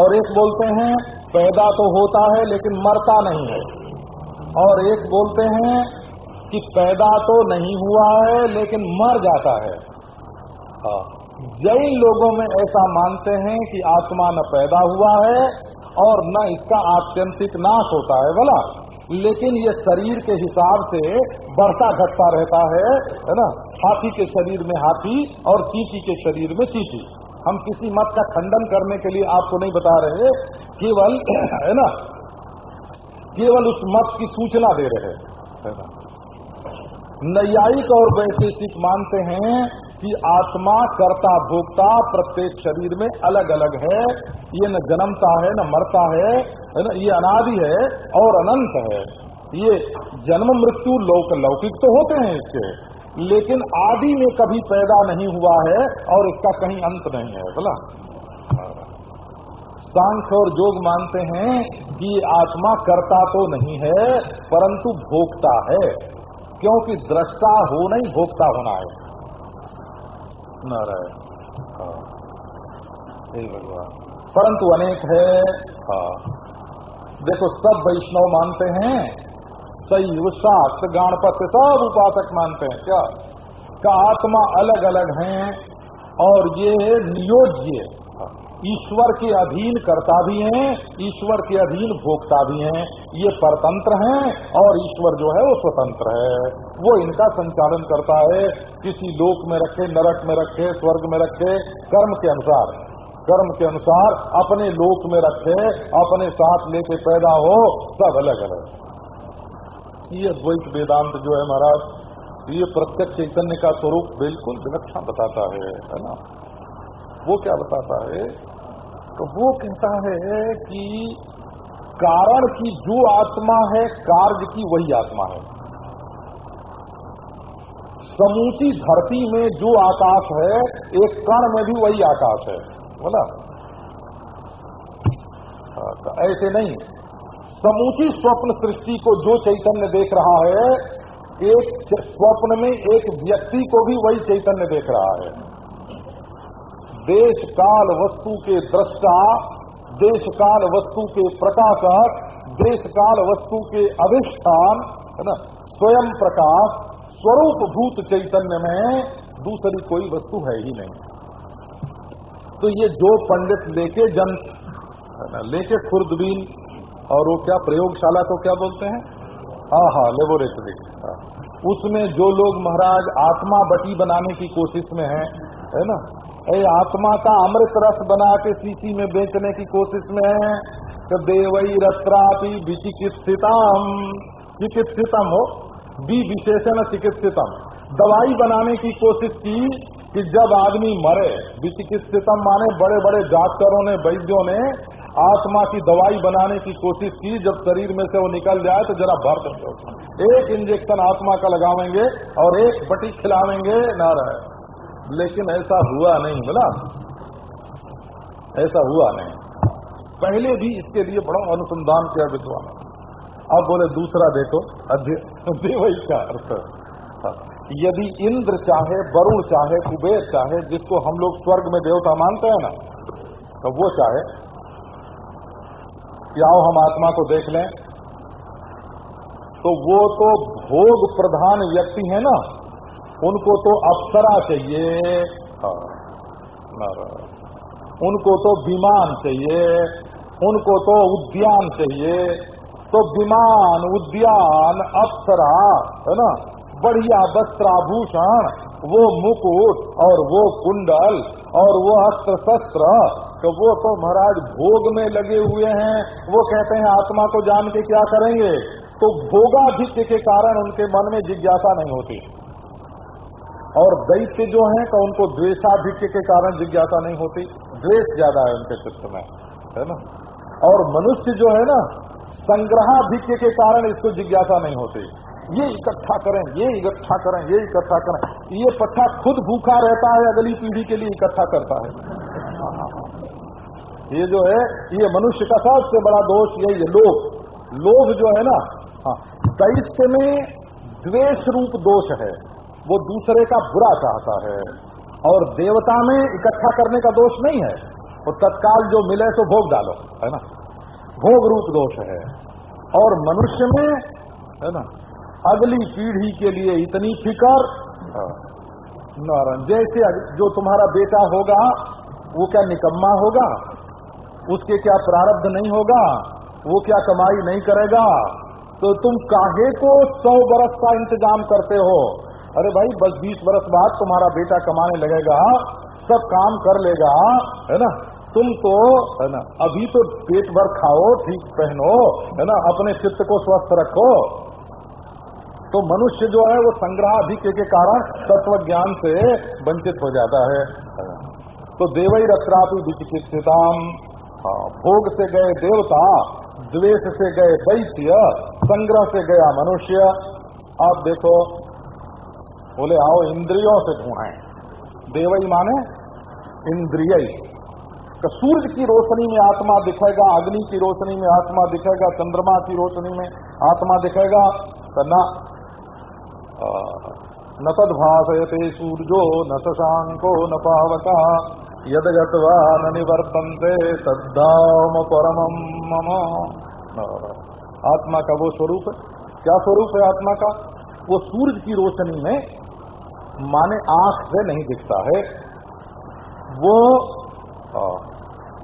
[SPEAKER 1] और एक बोलते हैं, पैदा तो होता है लेकिन मरता नहीं है। और एक बोलते हैं कि पैदा तो नहीं हुआ है लेकिन मर जाता है। हाँ। जैन लोगों में ऐसा मानते हैं कि आत्मा न पैदा हुआ है और न इसका आत्यंतिक नाश होता है, बोला? लेकिन ये शरीर के हिसाब से बढ़ता घटता रहता है है ना? हाथी के शरीर में हाथी और चीटी के शरीर में चीटी। हम किसी मत का खंडन करने के लिए आपको नहीं बता रहे, केवल, है ना? केवल उस मत की सूचना दे रहे, है नैयायिक और वैशेषिक मानते हैं कि आत्मा कर्ता भोक्ता प्रत्येक शरीर में अलग अलग है। ये न जन्मता है, न मरता है। है ना? ये अनादि है और अनंत है। ये जन्म, मृत्यु, लौक, लौकिक तो होते हैं इसके। लेकिन आदि में कभी पैदा नहीं हुआ है और इसका कहीं अंत नहीं है, बोला। सांख्य और जोग मानते हैं कि आत्मा करता तो नहीं है, परंतु भोगता है। क्योंकि दृष्टा हो नहीं भोगता होना है। नारायण। हाँ भगवान। परंतु अनेक है। हाँ। देखो, सब वैष्णव मानते हैं शैव शाक्त गणपत, सब उपासक मानते हैं। क्या? का आत्मा अलग अलग हैं और ये नियोज्य, ईश्वर के अधीन करता भी हैं, ईश्वर के अधीन भोगता भी हैं। ये परतंत्र हैं और ईश्वर जो है वो स्वतंत्र है। वो इनका संचालन करता है, किसी लोक में रखे, नरक में रखे, स्वर्ग में रखे, कर्म के अनुसार। कर्म के अनुसार अपने लोक में रखे, अपने साथ लेके पैदा हो, सब अलग अलग ये द्वैत वेदांत जो है महाराज, ये प्रत्यक्ष चैतन्य का स्वरूप बिल्कुल विलक्षण बताता है है ना? वो क्या बताता है? तो वो कहता है कि कारण की जो आत्मा है, कार्य की वही आत्मा है। समूची धरती में जो आकाश है, एक कण में भी वही आकाश है। बोला। हाँ, तो ऐसे नहीं। समूची स्वप्न सृष्टि को जो चैतन्य देख रहा है एक स्वप्न में एक व्यक्ति को भी वही चैतन्य देख रहा है। देश काल वस्तु के दृष्टा देश काल वस्तु के प्रकाशक देश काल वस्तु के अधिष्ठान है ना? स्वयं प्रकाश स्वरूप भूत चैतन्य में दूसरी कोई वस्तु है ही नहीं। तो ये जो पंडित लेके जन लेके खुर्दबीन, और वो क्या प्रयोगशाला को क्या बोलते हैं? हाँ हाँ लेबोरेटरी। उसमें जो लोग महाराज आत्मा बटी बनाने की कोशिश में है है ना, ए आत्मा का अमृत रस बना के सीसी में बेचने की कोशिश में है तो देवई रत्रापि विचिकित्सितम। चिकित्सितम हो, बी विशेषण चिकित्सितम। दवाई बनाने की कोशिश की कि जब आदमी मरे, विचिकित्सितम माने बड़े बड़े डॉक्टरों ने, वैद्यों ने आत्मा की दवाई बनाने की कोशिश की, जब शरीर में से वो निकल जाए तो जरा भर देंगे एक इंजेक्शन आत्मा का लगावेंगे और एक बटी खिलावेंगे ना रहे लेकिन ऐसा हुआ नहीं, बोला। ऐसा हुआ नहीं। पहले भी इसके लिए बड़ा अनुसंधान किया विद्वान अब बोले, दूसरा देखो देवई का अर्थ। हाँ। यदि इंद्र चाहे वरुण चाहे कुबेर चाहे जिसको हम लोग स्वर्ग में देवता मानते हैं ना तो वो चाहे कि आओ हम आत्मा को देख लें तो वो तो भोग प्रधान व्यक्ति है ना उनको तो अप्सरा चाहिए हाँ, उनको तो विमान चाहिए उनको तो उद्यान चाहिए तो विमान उद्यान अप्सरा है ना बढ़िया वस्त्राभूषण, वो मुकुट और वो कुंडल और वो अस्त्र शस्त्र तो वो तो महाराज भोग में लगे हुए हैं। वो कहते हैं, आत्मा को जान के क्या करेंगे? तो भोगाधिक्य के कारण उनके मन में जिज्ञासा नहीं होती। और दैत्य जो हैं तो उनको द्वेषाधिक्य के कारण जिज्ञासा नहीं होती। द्वेष ज़्यादा है उनके चित्त में, है ना? और मनुष्य जो है ना संग्रहाधिक्य के कारण इसको जिज्ञासा नहीं होती। ये इकट्ठा करें ये इकट्ठा करें ये इकट्ठा करें। ये पट्टा खुद भूखा रहता है अगली पीढ़ी के लिए इकट्ठा करता है। ये जो है ये मनुष्य का सबसे बड़ा दोष यही है लोभ। लोभ जो है ना हाँ, दैत्य में द्वेष रूप दोष है। वो दूसरे का बुरा चाहता है। और देवता में इकट्ठा करने का दोष नहीं है। वो तत्काल जो मिले तो भोग डालो है ना? भोग रूप दोष है। और मनुष्य में है ना अगली पीढ़ी के लिए इतनी फिकर? नारायण जैसे जो तुम्हारा बेटा होगा वो क्या निकम्मा होगा? उसके क्या प्रारब्ध नहीं होगा? वो क्या कमाई नहीं करेगा? तो तुम काहे को सौ बरस का इंतज़ाम करते हो? अरे भाई बस बीस बरस बाद तुम्हारा बेटा कमाने लगेगा सब काम कर लेगा है ना? तुम तो है ना अभी तो पेट भर खाओ ठीक पहनो है ना? अपने चित्त को स्वस्थ रखो। तो मनुष्य जो है वो संग्रह अधिक के कारण तत्व ज्ञान से वंचित हो जाता है। तो देवई रत्रापि विचिकित्सिताम हाँ, भोग से गए देवता द्वेष से गए दैत्य संग्रह से गया मनुष्य। आप देखो बोले आओ इंद्रियों से ढूंढे देवई माने इंद्रिय तो सूर्य की रोशनी में आत्मा दिखेगा अग्नि की रोशनी में आत्मा दिखेगा चंद्रमा की रोशनी में आत्मा दिखेगा। तो न न तद्भाषयते सूर्यो, न शशांको न पावका यद गत्वा न निवर्तनते, तद्धाम परमम मम। आत्मा का वो स्वरूप है। क्या स्वरूप है आत्मा का? वो सूर्य की रोशनी में माने आँख से नहीं दिखता है। वो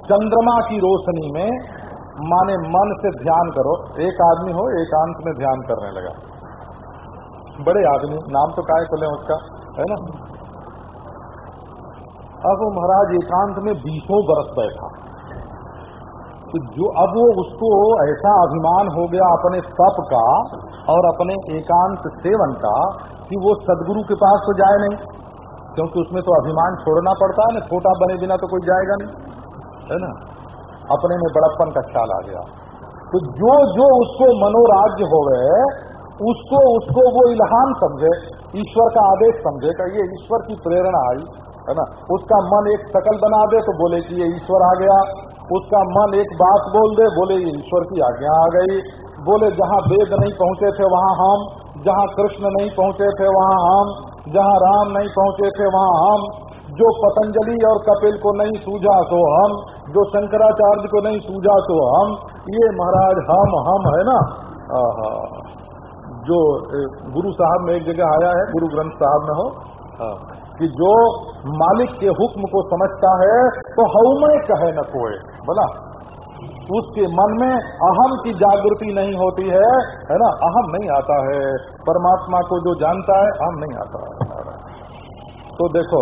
[SPEAKER 1] चंद्रमा की रोशनी में माने मन से ध्यान करो। एक आदमी हो एकांत में ध्यान करने लगा। बड़े आदमी, नाम तो काय खोले उसका, है ना? अब वो महाराज एकांत में बीसों बरस बैठा तो जो अब वो उसको ऐसा अभिमान हो गया अपने तप का और अपने एकांत सेवन का कि वो सदगुरु के पास तो जाए नहीं, क्योंकि उसमें तो अभिमान छोड़ना पड़ता है, ना छोटा बने बिना तो कोई जाएगा नहीं, है ना? अपने में बड़प्पन का ख्याल आ गया। तो जो जो उसको मनोराज्य हो गए उसको उसको वो इल्हाम समझे, ईश्वर का आदेश समझे का ये ईश्वर की प्रेरणा आई, है ना? उसका मन एक शकल बना दे तो बोले कि ये ईश्वर आ गया। उसका मन एक बात बोल दे, बोले ये ईश्वर की आज्ञा आ गई। बोले जहाँ वेद नहीं पहुँचे थे, वहाँ हम। जहाँ कृष्ण नहीं पहुँचे थे, वहाँ हम। जहाँ राम नहीं पहुँचे थे, वहाँ हम। जो पतंजलि और कपिल को नहीं सूझा तो हम। जो शंकराचार्य को नहीं सूझा तो हम। ये महाराज हम हम, है ना? जो गुरु साहब में एक जगह आया है गुरु ग्रंथ साहब में हो हाँ, कि जो मालिक के हुक्म को समझता है तो हउमय कहे न कोई बोला उसके मन में अहम की जागृति नहीं होती है है ना? अहम नहीं आता है। परमात्मा को जो जानता है अहम नहीं आता है। तो देखो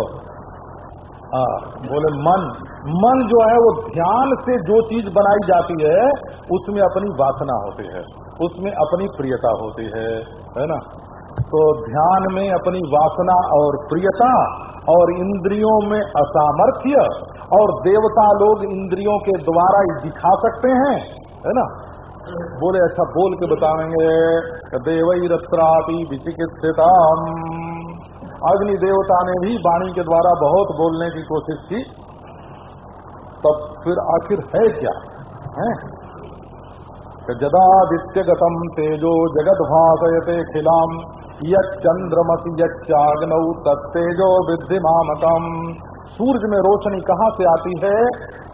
[SPEAKER 1] आ, बोले मन मन जो है वो ध्यान से जो चीज़ बनाई जाती है उसमें अपनी वासना होती है। उसमें अपनी प्रियता होती है है ना? तो ध्यान में अपनी वासना और प्रियता और इंद्रियों में असामर्थ्य और देवता लोग इंद्रियों के द्वारा ही दिखा सकते हैं, है ना? बोले अच्छा बोल के बताएँगे देवई रत्रापि विचिकित्सिता अग्नि देवता ने भी वाणी के द्वारा बहुत बोलने की कोशिश की। तब फिर आखिर है क्या? है? जदादित्यगतम तेजो जगत भाषयते खिलाम। यंद्रमसी यग्नौ तत्तेजो विद्धि मामकम। सूरज में रोशनी कहाँ से आती है?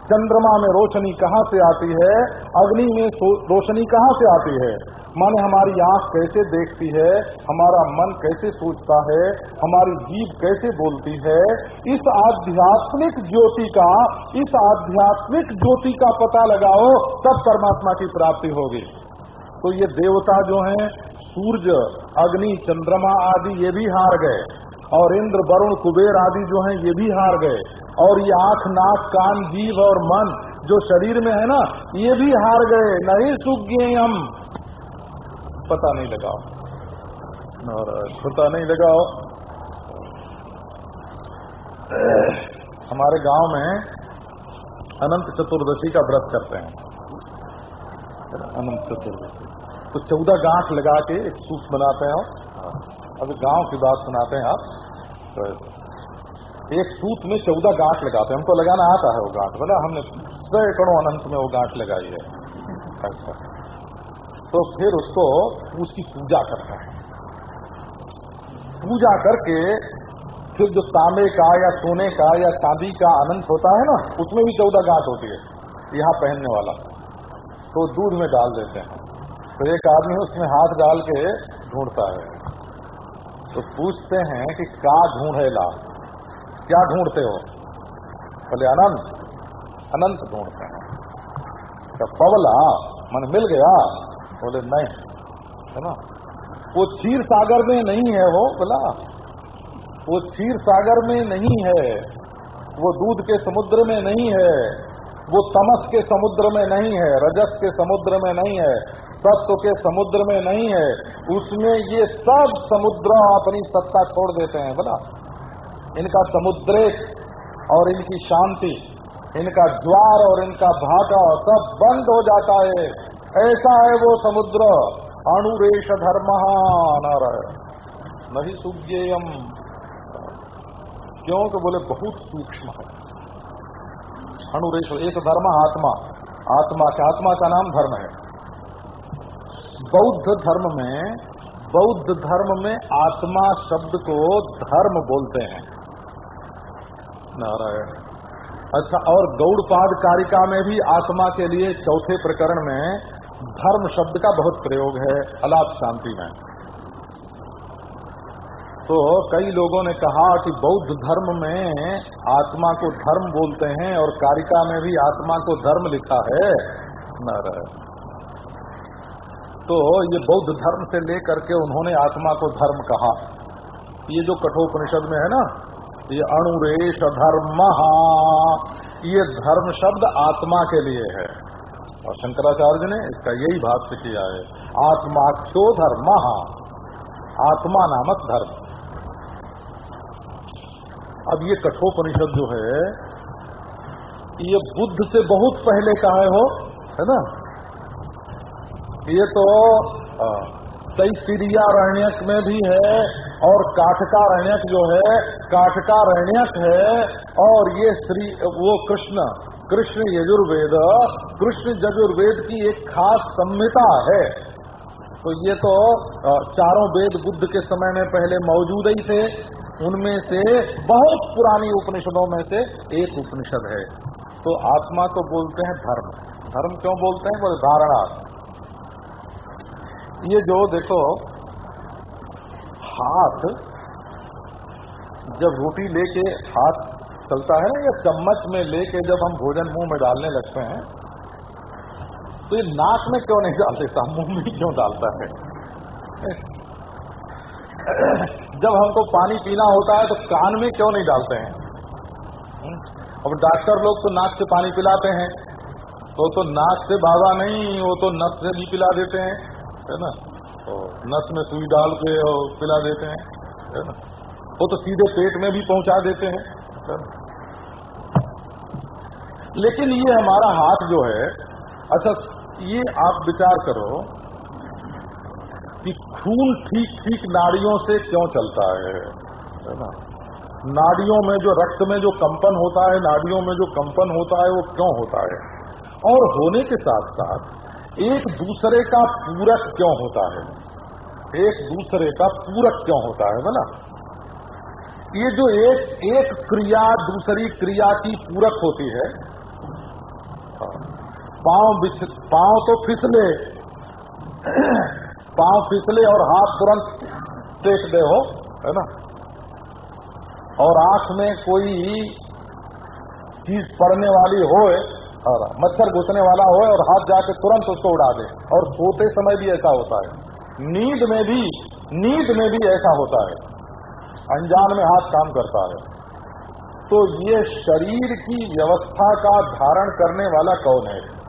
[SPEAKER 1] चंद्रमा में रोशनी कहाँ से आती है? अग्नि में रोशनी कहाँ से आती है? माने हमारी आँख कैसे देखती है? हमारा मन कैसे सोचता है? हमारी जीव कैसे बोलती है? इस आध्यात्मिक ज्योति का, इस आध्यात्मिक ज्योति का पता लगाओ, तब परमात्मा की प्राप्ति होगी। तो ये देवता जो हैं सूर्य अग्नि, चंद्रमा आदि, ये भी हार गए। और इंद्र, वरुण, कुबेर आदि जो हैं, ये भी हार गए। और ये आँख, नाक, कान, जीव और मन जो शरीर में है ना, ये भी हार गए। नहीं सुख गए हम पता नहीं लगाओ। और पता नहीं लगाओ। हमारे गाँव में अनंत चतुर्दशी का व्रत करते हैं। अनंत चतुर्दशी। तो चौदह गांठ लगा के एक सूप बनाते हैं अभी गाँव की बात सुनाते हैं आप। तो एक सूत में चौदह गांठ लगाते हैं। हमको लगाना आता है वो गांठ। बोला, हमने सैकड़ों अनंत में वो गांठ लगाई है। ऐसा तो फिर उसको उसकी पूजा करते हैं। पूजा करके फिर जो तांबे का या सोने का या चांदी का अनंत होता है ना, उसमें भी चौदह गांठ होती है। यहाँ पहनने वाला। तो दूध में डाल देते हैं। तो एक आदमी उसमें हाथ डाल के ढूंढता है। तो पूछते हैं कि क्या ढूंढेला क्या ढूंढते हो? बोले, अनंत अनंत ढूंढते हैं। तो पवला, मन मिल गया। बोले, नहीं, है ना? वो क्षीर सागर में नहीं है वो, बोला। वो क्षीर सागर में नहीं है। वो दूध के समुद्र में नहीं है। वो तमस के समुद्र में नहीं है। रजस के समुद्र में नहीं है। सत्व के समुद्र में नहीं है, उसमें ये सब समुद्र अपनी सत्ता छोड़ देते हैं बोला इनका समुद्र और इनकी शांति, इनका ज्वार और इनका भाटा सब बंद हो जाता है। ऐसा है वो समुद्र। अणुरेश धर्म नारायण। नहीं सुज्ञेयम। क्यों? तो बोले, बहुत सूक्ष्म है। अणुरेश धर्म आत्मा। आत्मा का आत्मा का नाम धर्म है। बौद्ध धर्म में, बौद्ध धर्म में आत्मा शब्द को धर्म बोलते हैं। नारायण। अच्छा और गौड़पाद कारिका में भी आत्मा के लिए चौथे प्रकरण में धर्म शब्द का बहुत प्रयोग है, अलाप शांति में। तो कई लोगों ने कहा कि बौद्ध धर्म में आत्मा को धर्म बोलते हैं और कारिका में भी आत्मा को धर्म लिखा है। न तो ये बौद्ध धर्म से लेकर के उन्होंने आत्मा को धर्म कहा। ये जो कठोपनिषद में है ना, ये अणुरेश धर्म, ये धर्म शब्द आत्मा के लिए है। और शंकराचार्य ने इसका यही भाष्य किया है, आत्माख्यो धर्म, आत्मा नामक धर्म। अब ये कठोपनिषद जो है, ये बुद्ध से बहुत पहले का है हो है ना? ये तो तैतरीयारण्यक में भी है और काठकारण्यक जो है काठकारण्यक है और ये श्री, वो कृष्ण कृष्ण यजुर्वेद कृष्ण यजुर्वेद की एक खास संहिता है। तो ये तो चारों वेद बुद्ध के समय में पहले मौजूद ही थे। उनमें से बहुत पुरानी उपनिषदों में से एक उपनिषद है। तो आत्मा को बोलते हैं धर्म। धर्म क्यों बोलते हैं? बोले, धारणा। ये जो देखो, हाथ जब रोटी लेके हाथ चलता है या चम्मच में लेके जब हम भोजन मुँह में डालने लगते हैं तो ये नाक में क्यों नहीं डाल देता मुँह में क्यों डालता है? जब हमको पानी पीना होता है तो कान में क्यों नहीं डालते हैं? अब डॉक्टर लोग तो नाक से पानी पिलाते हैं तो तो नाक से भावा नहीं, वो तो नस से भी पिला देते हैं। है ना? तो नस में सुई डाल के और पिला देते हैं, है ना? वो तो सीधे पेट में भी पहुँचा देते हैं, है लेकिन ये हमारा हाथ जो है अच्छा ये आप विचार करो कि खून ठीक ठीक नाड़ियों से क्यों चलता है है ना? नाड़ियों में जो रक्त में जो कंपन होता है, नाड़ियों में जो कंपन होता है, वो क्यों होता है? और होने के साथ साथ एक दूसरे का पूरक क्यों होता है? एक दूसरे का पूरक क्यों होता है? बोला ये जो एक एक क्रिया दूसरी क्रिया की पूरक होती है, पाँव पाँव तो फिसले, पाँव फिसले और हाथ तुरंत टेक दे हो, है ना? और आँख में कोई चीज़ पड़ने वाली होए और मच्छर घुसने वाला हो और हाथ जाके तुरंत उसको उड़ा दे। और सोते समय भी ऐसा होता है। नींद में भी, नींद में भी ऐसा होता है। अनजान में हाथ काम करता है। तो ये शरीर की व्यवस्था का धारण करने वाला कौन है?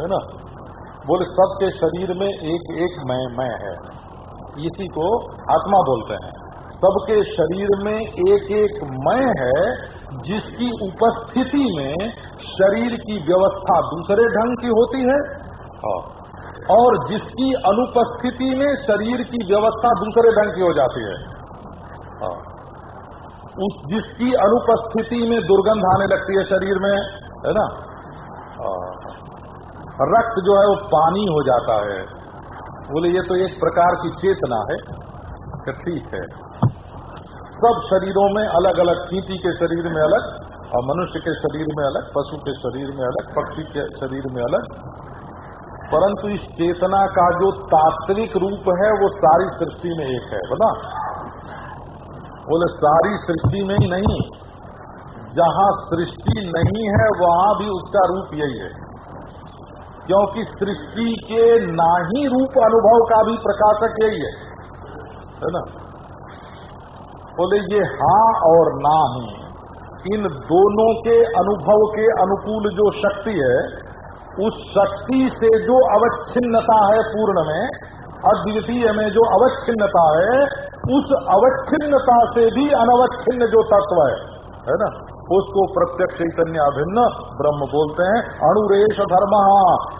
[SPEAKER 1] है ना? बोले, सबके शरीर में एक एक मैं मैं है। इसी को आत्मा बोलते हैं। सबके शरीर में एक एक मैं है जिसकी उपस्थिति में शरीर की व्यवस्था दूसरे ढंग की होती है हाँ। और जिसकी अनुपस्थिति में शरीर की व्यवस्था दूसरे ढंग की हो जाती है हाँ। उस जिसकी अनुपस्थिति में दुर्गंध आने लगती है शरीर में है ना हाँ। रक्त जो है वो पानी हो जाता है बोले ये तो एक प्रकार की चेतना है ठीक है सब शरीरों में अलग अलग चींटी के शरीर में अलग और मनुष्य के शरीर में अलग, पशु के शरीर में अलग, पक्षी के शरीर में अलग। परंतु इस चेतना का जो तात्विक रूप है, वो सारी सृष्टि में एक है, बता। बोले, सारी सृष्टि में ही नहीं। जहाँ सृष्टि नहीं है, वहाँ भी उसका रूप यही है। क्योंकि सृष्टि के ना ही रूप अनुभव का भी प्रकाशक यही है। है ना? बोले, ये हा और ना है। इन दोनों के अनुभव के अनुकूल जो शक्ति है, उस शक्ति से जो अवच्छिन्नता है पूर्ण में, अद्वितीय में जो अवच्छिन्नता है, उस अवच्छिन्नता से भी अनवच्छिन्न जो तत्व है है ना? उसको प्रत्यक्ष चैतन्य अभिन्न ब्रह्म बोलते हैं अणुरेश धर्म।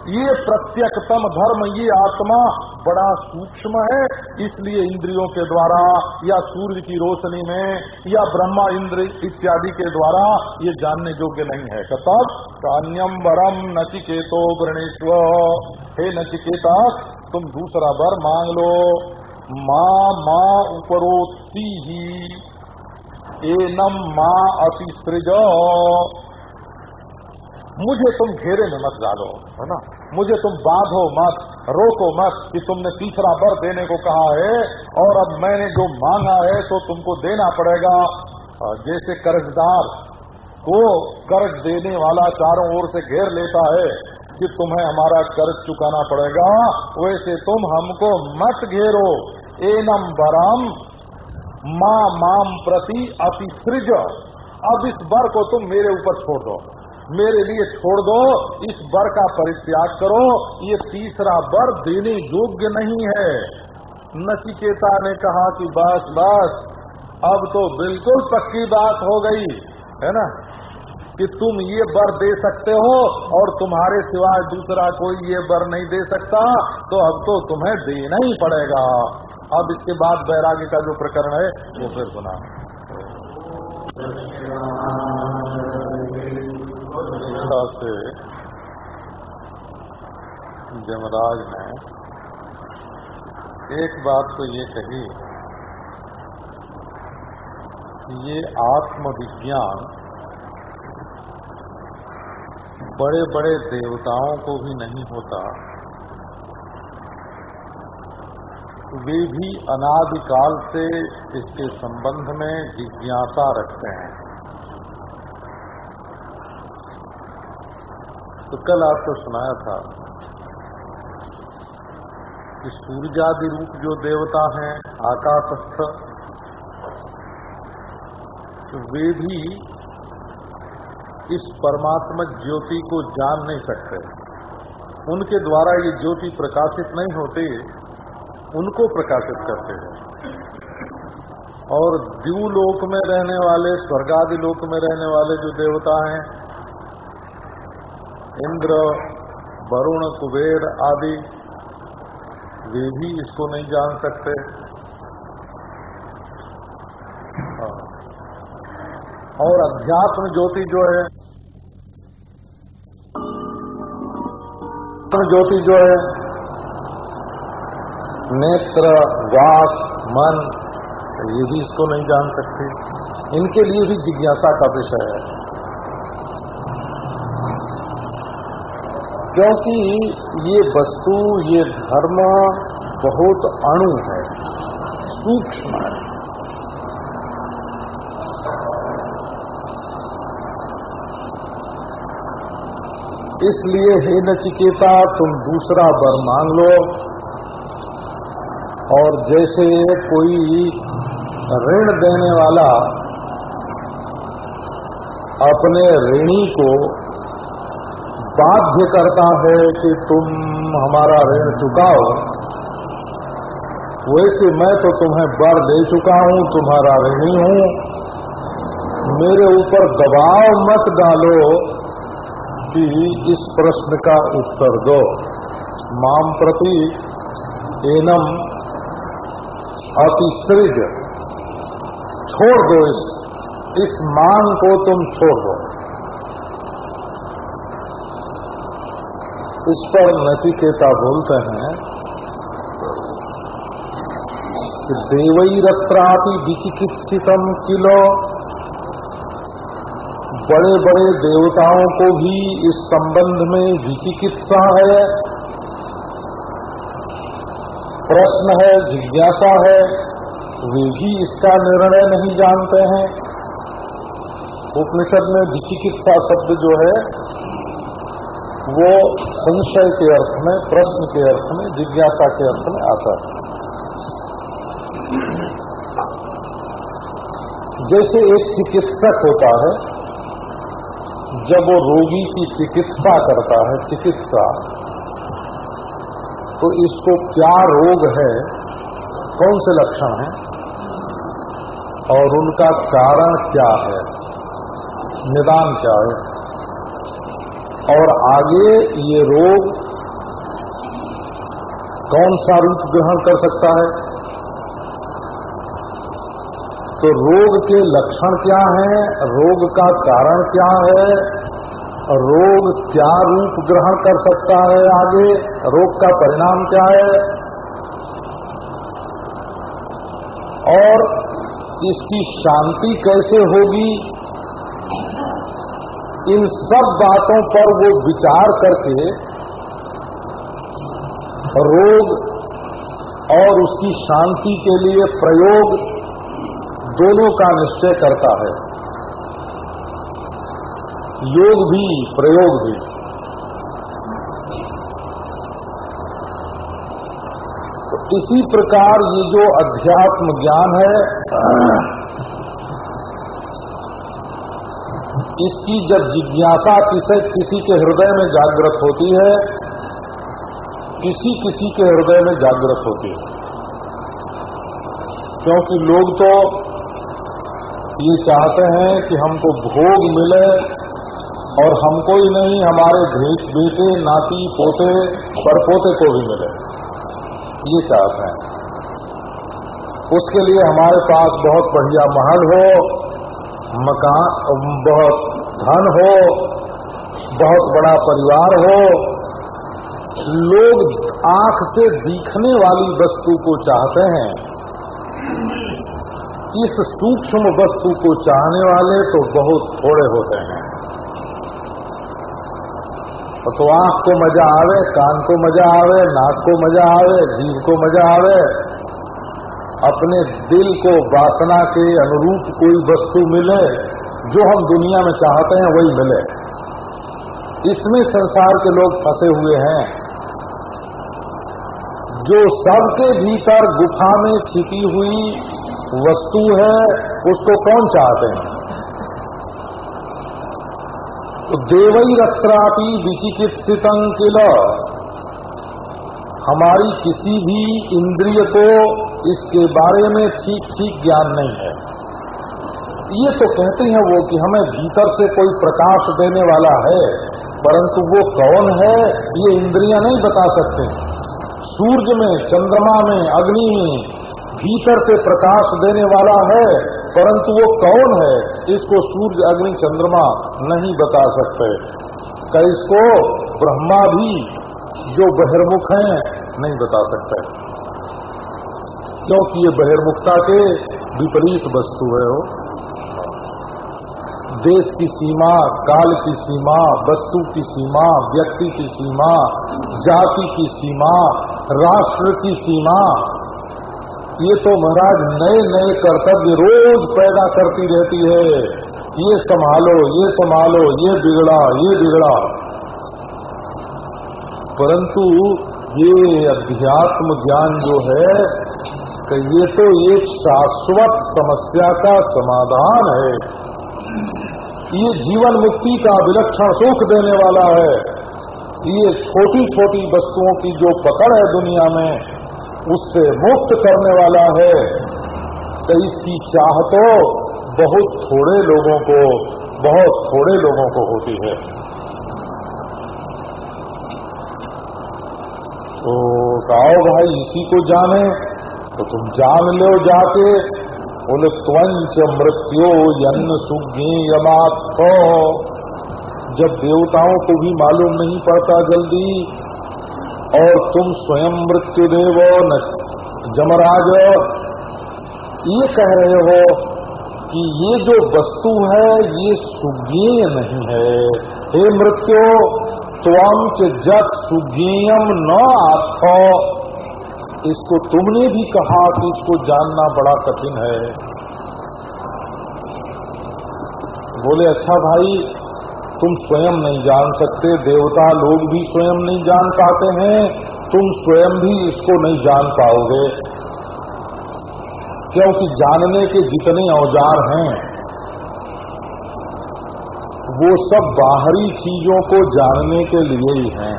[SPEAKER 1] ये प्रत्यक्षतम धर्म, ये आत्मा बड़ा सूक्ष्म है, इसलिए इंद्रियों के द्वारा या सूर्य की रोशनी में या ब्रह्मा इंद्र इत्यादि के द्वारा ये जानने योग्य नहीं है। कतब कान्यम वरम नचिकेतो वृणेश्व हे नचिकेता, तुम दूसरा वर मांग लो। माँ माँ उपरोती ही। एनम माँ अतिसृज मुझे तुम घेरे में मत डालो, है ना? मुझे तुम बांधो मत, रोको मत कि तुमने तीसरा बर देने को कहा है, और अब मैंने जो मांगा है तो तुमको देना पड़ेगा। जैसे कर्जदार को कर्ज देने वाला चारों ओर से घेर लेता है कि तुम्हें हमारा कर्ज चुकाना पड़ेगा, वैसे तुम हमको मत घेरो। एनम बरम माँ माम प्रति अति अतिसृज अब इस बर को तुम मेरे ऊपर छोड़ दो। मेरे लिए छोड़ दो, इस बर का परित्याग करो। ये तीसरा बर देने योग्य नहीं है। नचिकेता ने कहा कि बस बस, अब तो बिल्कुल पक्की बात हो गई, है ना? कि तुम ये बर दे सकते हो और तुम्हारे सिवाय दूसरा कोई ये बर नहीं दे सकता तो अब तो तुम्हें देना ही पड़ेगा। अब इसके बाद बैराग्य का जो प्रकरण है, वो फिर सुना से जमराज ने एक बात तो ये कही ये आत्मविज्ञान बड़े बड़े देवताओं को भी नहीं होता। वे भी अनादिकाल से इसके संबंध में जिज्ञासा रखते हैं। तो कल आपको सुनाया था कि सूर्यादि रूप जो देवता हैं, आकाशस्थ तो वे भी इस परमात्मा ज्योति को जान नहीं सकते। उनके द्वारा ये ज्योति प्रकाशित नहीं होती उनको प्रकाशित करते हैं और द्यूलोक में रहने वाले स्वर्गादि लोक में रहने वाले जो देवता हैं, इंद्र, वरुण, कुबेर आदि, वे भी इसको नहीं जान सकते हाँ। और अध्यात्म ज्योति जो है ज्योति जो है नेत्र, वाक, मन, ये भी इसको नहीं जान सकते। इनके लिए भी जिज्ञासा का विषय है। क्योंकि ये वस्तु, ये धर्म बहुत अणु है, सूक्ष्म है। इसलिए हे नचिकेता, तुम दूसरा वर मान लो। जैसे कोई ऋण देने वाला अपने ऋणी को बाध्य करता है कि तुम हमारा ऋण चुकाओ, वैसे मैं तो तुम्हें बर दे चुका हूँ, तुम्हारा ऋणी हूँ। मेरे ऊपर दबाव मत डालो कि इस प्रश्न का उत्तर दो। माम प्रति एनम अतिश्रिज छोड़ दो इस इस मांग को तुम छोड़ दो। इस पर नचिकेता बोलते हैं कि देवई रत्रापि विचिकित्सितम किलो। बड़े बड़े देवताओं को भी इस संबंध में विचिकित्सा है। प्रश्न है, जिज्ञासा है, वे भी इसका निर्णय नहीं जानते हैं। उपनिषद में विचिकित्सा शब्द जो है, वो संशय के अर्थ में, प्रश्न के अर्थ में, जिज्ञासा के अर्थ में आता है। जैसे एक चिकित्सक होता है, जब वो रोगी की चिकित्सा करता है, चिकित्सा तो इसको क्या रोग है? कौन से लक्षण हैं? और उनका कारण क्या है? निदान क्या है? और आगे ये रोग कौन सा रूप ग्रहण कर सकता है? तो रोग के लक्षण क्या हैं? रोग का कारण क्या है? रोग क्या रूप ग्रहण कर सकता है आगे? रोग का परिणाम क्या है? और इसकी शांति कैसे होगी? इन सब बातों पर वो विचार करके रोग और उसकी शांति के लिए प्रयोग दोनों का निश्चय करता है। योग भी, प्रयोग भी। तो इसी प्रकार ये जो अध्यात्म ज्ञान है, इसकी जब जिज्ञासा किसे, किसी के हृदय में जागृत होती है, किसी किसी के हृदय में जागृत होती है। क्योंकि लोग तो ये चाहते हैं कि हमको भोग मिले और हमको ही नहीं, हमारे भेट बेटे, नाती, पोते, परपोते को भी मिले। ये चाहते हैं। उसके लिए हमारे पास बहुत बढ़िया महल हो, मकान, बहुत धन हो, बहुत बड़ा परिवार हो, लोग आँख से दिखने वाली वस्तु को चाहते हैं। इस सूक्ष्म वस्तु को चाहने वाले तो बहुत थोड़े होते हैं। तो आँख को मज़ा आवे, कान को मज़ा आवे, नाक को मज़ा आवे जीव को मज़ा आवे। अपने दिल को वासना के अनुरूप कोई वस्तु मिले, जो हम दुनिया में चाहते हैं, वही मिले। इसमें संसार के लोग फंसे हुए हैं। जो सबके भीतर गुफा में छिपी हुई वस्तु है, उसको कौन चाहते हैं? तो देवई रत्रापि विचिकित्सित किल? हमारी किसी भी इंद्रिय को इसके बारे में ठीक ठीक ज्ञान नहीं है। ये तो कहते हैं वो कि हमें भीतर से कोई प्रकाश देने वाला है, परंतु वो कौन है, ये इंद्रियाँ नहीं बता सकते। सूर्य में, चंद्रमा में, अग्नि में भीतर से प्रकाश देने वाला है परंतु वो कौन है, इसको सूर्य अग्नि चंद्रमा नहीं बता सकते। का इसको ब्रह्मा भी जो बहिर्मुख हैं, नहीं बता सकते। क्योंकि ये बहिर्मुखता के विपरीत वस्तु है वो। देश की सीमा, काल की सीमा, वस्तु की सीमा, व्यक्ति की सीमा, जाति की सीमा, राष्ट्र की सीमा ये तो महाराज नए नए कर्तव्य रोज पैदा करती रहती है। ये संभालो ये संभालो, ये बिगड़ा ये बिगड़ा। परंतु ये अध्यात्म ज्ञान जो है ये तो एक शाश्वत समस्या का समाधान है। ये जीवन मुक्ति का विलक्षण सुख देने वाला है। ये छोटी छोटी वस्तुओं की जो पकड़ है दुनिया में उससे मुक्त करने वाला है। तो इसकी चाह तो बहुत थोड़े लोगों को, बहुत थोड़े लोगों को होती है। तो कहो भाई, इसी को जाने तो तुम जान लो जाके बोले त्वंच मृत्यो यन्न सुग्ञी यमात जब देवताओं को भी मालूम नहीं पड़ता जल्दी और तुम स्वयं मृत्युदेव न जमराज। ये कह रहे हो कि ये जो वस्तु है, ये सुज्ञेय नहीं है। हे मृत्यु त्वम के जत सुज्ञेयम न आथो इसको तुमने भी कहा कि इसको जानना बड़ा कठिन है। बोले अच्छा भाई तुम स्वयं नहीं जान सकते, देवता लोग भी स्वयं नहीं जान पाते हैं, तुम स्वयं भी इसको नहीं जान पाओगे। क्योंकि जानने के जितने औज़ार हैं, वो सब बाहरी चीज़ों को जानने के लिए ही हैं।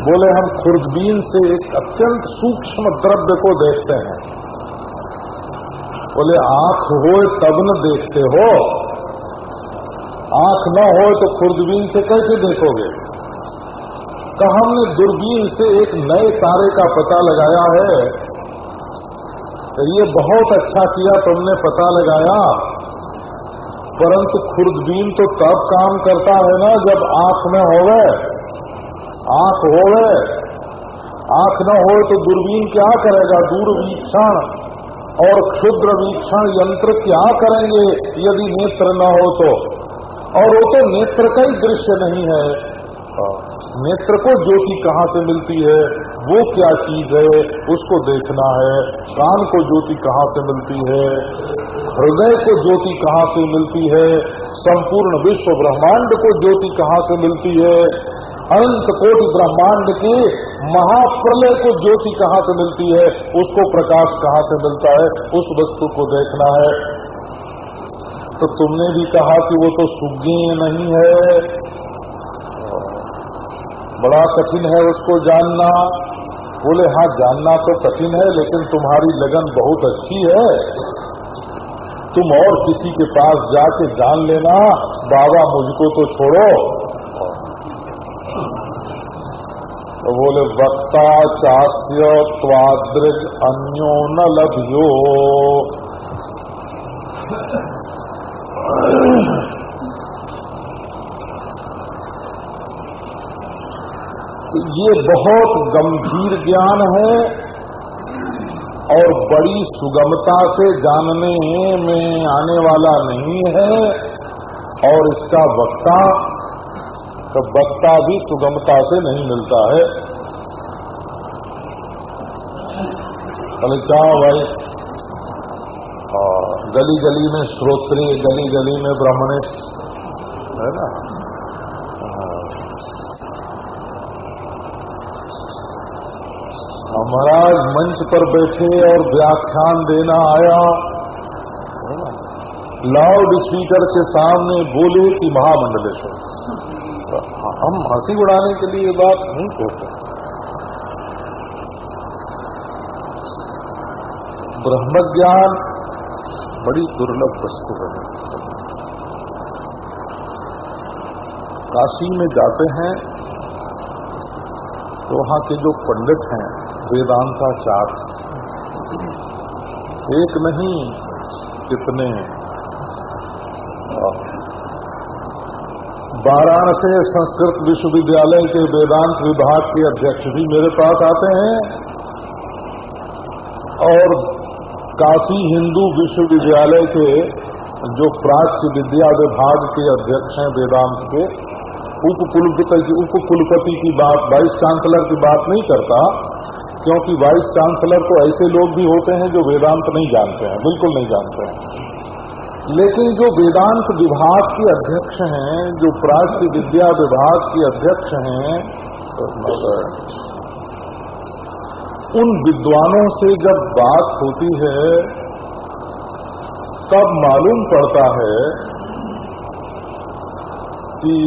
[SPEAKER 1] बोले, हम खुर्दबीन से एक अत्यंत सूक्ष्म द्रव्य को देखते हैं। बोले, आँख हो तब न देखते हो। आँख न हो तो खुर्दबीन से कैसे देखोगे? तो हमने दूरबीन से एक नए तारे का पता लगाया है? ये बहुत अच्छा किया तुमने पता लगाया। परंतु खुर्दबीन तो तब काम करता है ना जब आँख में होवे। आँख होवे। आँख न हो तो दूरबीन क्या करेगा? दूरवीक्षण और क्षुद्र वीक्षण यंत्र क्या करेंगे यदि नेत्र न हो तो? और वो तो नेत्र का ही दृश्य नहीं है। नेत्र को ज्योति कहाँ से मिलती है? वो क्या चीज़ है? उसको देखना है। कान को ज्योति कहाँ से मिलती है? हृदय को ज्योति कहाँ से मिलती है? संपूर्ण विश्व ब्रह्मांड को ज्योति कहाँ से मिलती है? अनंत कोटि ब्रह्मांड की महाप्रलय को ज्योति कहाँ से मिलती है? उसको प्रकाश कहाँ से मिलता है? उस वस्तु को देखना है। तो तुमने भी कहा कि वो तो सुज्ञ नहीं है। बड़ा कठिन है उसको जानना। बोले हाँ जानना तो कठिन है, लेकिन तुम्हारी लगन बहुत अच्छी है। तुम और किसी के पास जाके जान लेना, बाबा मुझको तो छोड़ो। तो बोले वक्ता चास्य त्वाद्रज अन्यो न लभ्यो। ये बहुत गंभीर ज्ञान है और बड़ी सुगमता से जानने में आने वाला नहीं है और इसका वक्ता तो वक्ता भी सुगमता से नहीं मिलता है। बोले क्या भाई। गली गली में श्रोत्री, गली गली में ब्राह्मणेश है ना? महाराज, मंच पर बैठे और व्याख्यान देना आया। लाउड स्पीकर के सामने बोले कि महामंडलेश्वर। हम हँसी उड़ाने के लिए बात नहीं कहते। ब्रह्म ज्ञान बड़ी दुर्लभ वस्तु है। काशी में जाते हैं तो वहाँ के जो पंडित हैं वेदांताचार एक नहीं, कितने। वाराणसी संस्कृत विश्वविद्यालय के वेदांत विभाग के अध्यक्ष भी मेरे पास आते हैं, और काशी हिंदू विश्वविद्यालय के जो प्राच्य विद्या विभाग के अध्यक्ष हैं वेदांत के उप कुलपति उप कुलपति की बात, वाइस चांसलर की बात नहीं करता, क्योंकि वाइस चांसलर तो ऐसे लोग भी होते हैं जो वेदांत नहीं जानते हैं, बिल्कुल नहीं जानते हैं। लेकिन जो वेदांत विभाग के अध्यक्ष हैं, जो प्राच्य विद्या विभाग के अध्यक्ष हैं उन विद्वानों से जब बात होती है, तब मालूम पड़ता है कि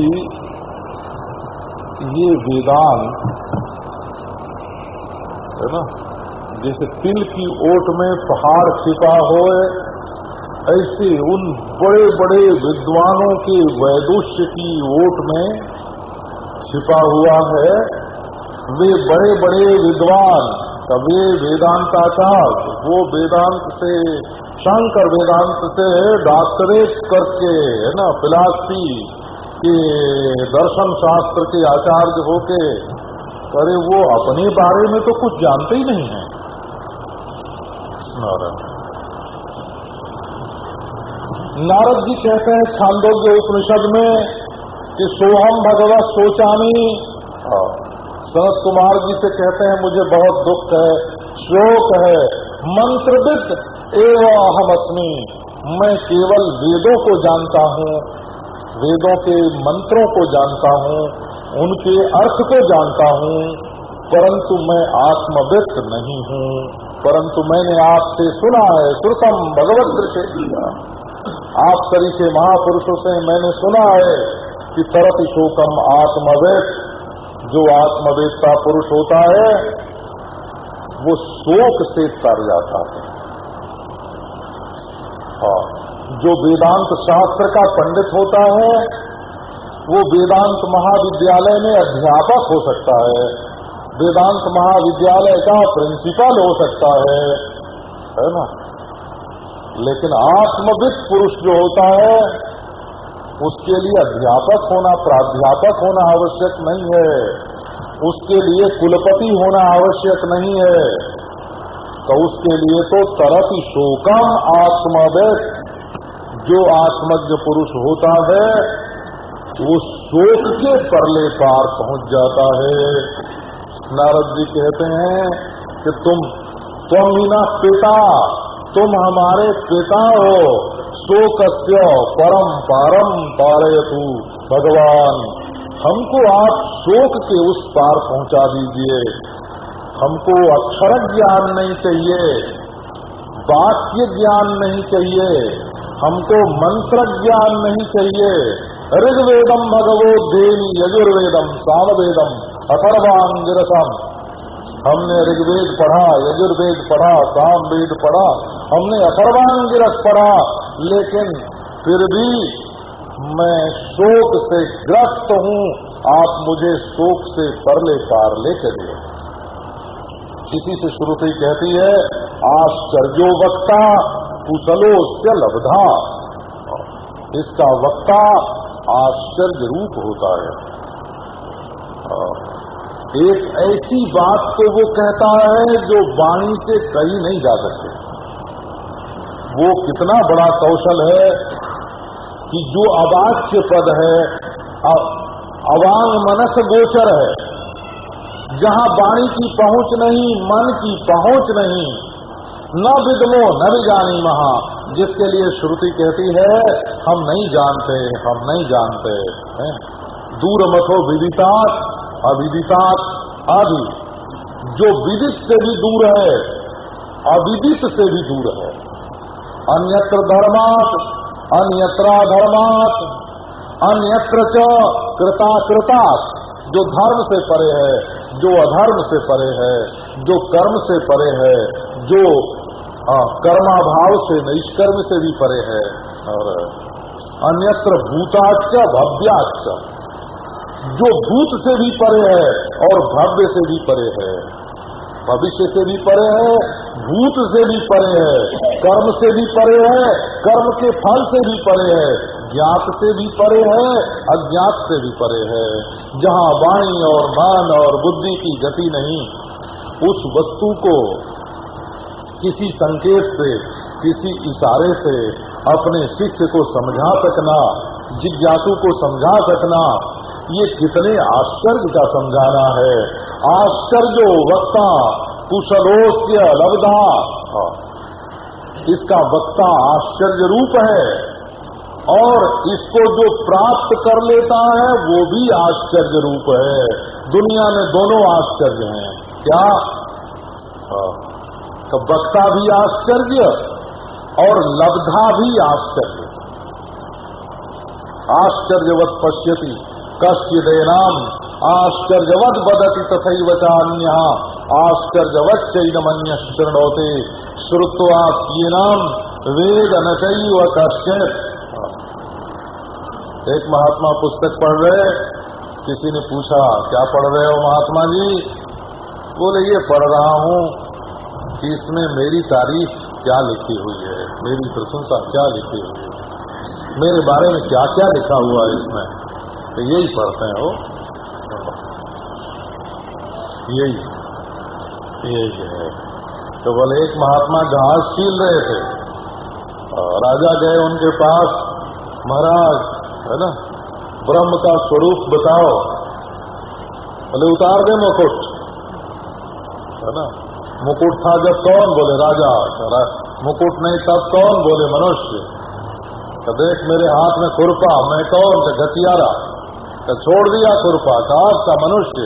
[SPEAKER 1] ये वेदांत, है ना, जैसे तिल की ओट में पहाड़ छिपा हो ऐसे उन बड़े बड़े विद्वानों के वैदुष्य की ओट में छिपा हुआ है, वे बड़े बड़े विद्वान वे वेदांताचार वो वेदांत से, शंकर वेदांत से डॉक्टरेट करके, है ना फिलासफी के दर्शन शास्त्र के आचार्य होके, अरे वो अपने बारे में तो कुछ जानते ही नहीं है। नारद नारद जी कहते हैं, छांदोग्य उपनिषद में कि सोहम भगवत सोचामी हाँ। सनत कुमार जी से कहते हैं, मुझे बहुत दुख है शोक है, मंत्रविद एवं अहम अस्मी मैं केवल वेदों को जानता हूँ, वेदों के मंत्रों को जानता हूँ, उनके अर्थ को जानता हूँ, परंतु मैं आत्मवित नहीं हूँ। परंतु मैंने आपसे सुना है श्रुतम भगवत से आप सरी के महापुरुषों से मैंने सुना है कि तरत शोकम आत्मवेद। जो आत्मवेदता पुरुष होता है, वो शोक से तर जाता है। हाँ जो वेदांत शास्त्र का पंडित होता है, वो वेदांत महाविद्यालय में अध्यापक हो सकता है। वेदांत महाविद्यालय का प्रिंसिपल हो सकता है है ना? लेकिन आत्मविद पुरुष जो होता है, उसके लिए अध्यापक होना, प्राध्यापक होना आवश्यक नहीं है। उसके लिए कुलपति होना आवश्यक नहीं है। तो उसके लिए तो तरत शोकम आत्मविद जो आत्मज्ञ पुरुष होता है, वो शोक के परले पार पहुँच जाता है। नारद जी कहते हैं कि तुम तुम ही ना पिता, तुम हमारे पिता हो। शोकस्य परम पारम पारे तू भगवान। हमको आप शोक के उस पार पहुँचा दीजिए। हमको अक्षर ज्ञान नहीं चाहिए, वाक्य ज्ञान नहीं चाहिए, हमको मंत्र ज्ञान नहीं चाहिए। ऋग्वेदम भगवो देवी यजुर्वेदम सामवेदम अथर्वांगिरसम हमने ऋग्वेद पढ़ा, यजुर्वेद पढ़ा, सामवेद पढ़ा, हमने अथर्वांगिरस पढ़ा, लेकिन फिर भी मैं शोक से ग्रस्त हूँ, आप मुझे शोक से परले पार ले चलिए। इसी से शुरू श्रुति कहती है, आश्चर्यो वक्ता कुशलो से लब्धा। इसका वक्ता आश्चर्य रूप होता है। एक ऐसी बात को वो कहता है जो वाणी से कही नहीं जा सकते। वो कितना बड़ा कौशल है कि जो अवाच्य पद है अवांग मनस गोचर है। जहाँ वाणी की पहुँच नहीं, मन की पहुँच नहीं, न विदमो, न भी जानी महा। जिसके लिए श्रुति कहती है, हम नहीं जानते, हम नहीं जानते दूर मथो विदितात, अविदितात आदि। जो विदित से भी दूर है, अविदित से भी दूर है। अन्यत्र धर्मात अन्यत्रा धर्मात, अन्यत्र कृता कृतात् जो धर्म से परे है, जो अधर्म से परे है, जो कर्म से परे है, जो कर्माभाव से निष्कर्म से भी परे है, और अन्यत्र भूताच भव्याच जो भूत से भी परे है, और भव्य से भी परे है, भविष्य से भी परे है भूत से भी परे है, कर्म से भी परे है, कर्म के फल से भी परे है, ज्ञात से भी परे है, अज्ञात से भी परे है। जहाँ वाणी और मान और बुद्धि की गति नहीं, उस वस्तु को किसी संकेत से, किसी इशारे से, अपने शिष्य को समझा सकना, जिज्ञासु को समझा सकना, ये कितने आश्चर्य का समझाना है। आश्चर्य वक्ता कुशलोस्य लब्धा। इसका वक्ता आश्चर्य रूप है और इसको जो प्राप्त कर लेता है, वो भी आश्चर्य रूप है। दुनिया में दोनों आश्चर्य हैं। क्या? हाँ। तो वक्ता भी आश्चर्य और लब्धा भी आश्चर्य। आश्चर्यवत पश्यती। कश्चिदेनाम आश्चर्यवत बदती तथैव चान्य आश्चर्यवच्चैनमन्य शृणोते श्रुत्वा नाम वेद न चैव कश्चित एक महात्मा पुस्तक पढ़ रहे किसी ने पूछा, क्या पढ़ रहे हो महात्मा जी? बोले, ये पढ़ रहा हूँ कि इसमें मेरी तारीफ़ क्या लिखी हुई है? मेरी प्रशंसा क्या लिखी हुई है? मेरे बारे में क्या क्या लिखा हुआ है इसमें? तो यही पढ़ते हैं यही। यही है। तो बोले एक महात्मा घास छील रहे थे। राजा गए उनके पास। महाराज, है ना? ब्रह्म का स्वरूप बताओ। बोले, उतार दे मुकुट। है ना? मुकुट था जब कौन? बोले, राजा। मुकुट नहीं, तब कौन? बोले, मनुष्य। तो देख, मेरे हाथ में खुरपा, मैं कौन? घटियारा तो छोड़ दिया खुरपा का आपका मनुष्य।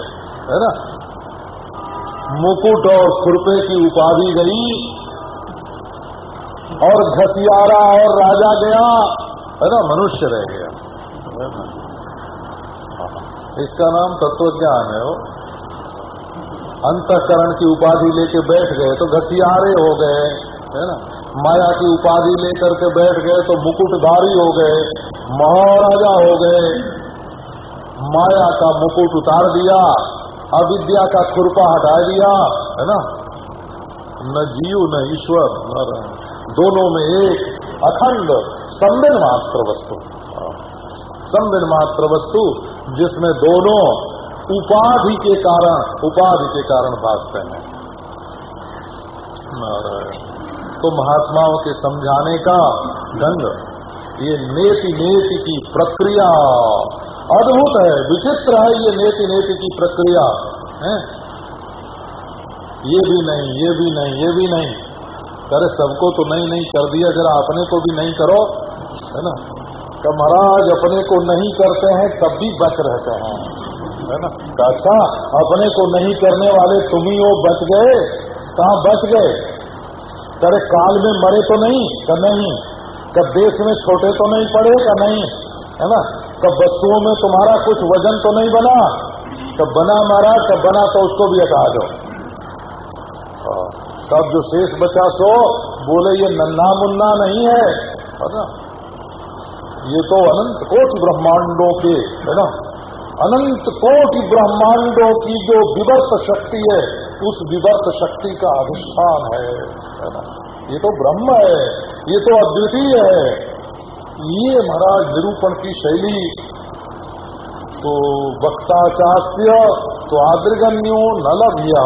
[SPEAKER 1] है ना? मुकुट और खुरपे की उपाधि गई और घसियारा और राजा गया। है ना? मनुष्य रह गया। इसका नाम तत्व ज्ञान है वो। अंतकरण की उपाधि लेके बैठ गए तो घसियारे हो गए। है ना? माया की उपाधि लेकर के बैठ गए तो मुकुटधारी हो गए। महाराजा हो गए। माया का मुकुट उतार दिया। अविद्या का खुरपा हटा दिया, है ना? न जीव, न ईश्वर न दोनों में एक अखंड संबिन मात्र वस्तु। संबिन मात्र वस्तु जिसमें दोनों उपाधि के कारण, उपाधि के कारण भागते हैं। तो महात्माओं के समझाने का ढंग ये नेति नेति की प्रक्रिया अद्भुत है, विचित्र है ये नेति नेति की प्रक्रिया। है? ये भी नहीं, ये भी नहीं, ये भी नहीं। करे सबको तो नहीं नहीं कर दिया, जरा अपने को भी नहीं करो। है ना? तो महाराज अपने को नहीं करते हैं, तब भी बच रहते हैं। है ना? अच्छा अपने को नहीं करने वाले तुम ही वो बच गए। कहा बच गए? करे काल में मरे तो नहीं का नहीं। कब देश में छोटे तो नहीं पड़े का नहीं। है ना? कब वस्तुओं में तुम्हारा कुछ वज़न तो नहीं बना? कब बना महाराज कब बना तो उसको भी हटा दो। तब जो शेष बचा सो, बोले, ये नन्ना मुन्ना नहीं है ना? ये तो अनंत कोटि ब्रह्मांडों के, है ना? अनंत कोटि ब्रह्मांडों की जो विवर्त शक्ति है, उस विवर्त शक्ति का अधिष्ठान है है ना? ये तो ब्रह्म है, ये तो अद्वितीय है। ये महाराज निरूपण की शैली तो वक्ता चास्य तो आदृगण्यो न लभ्य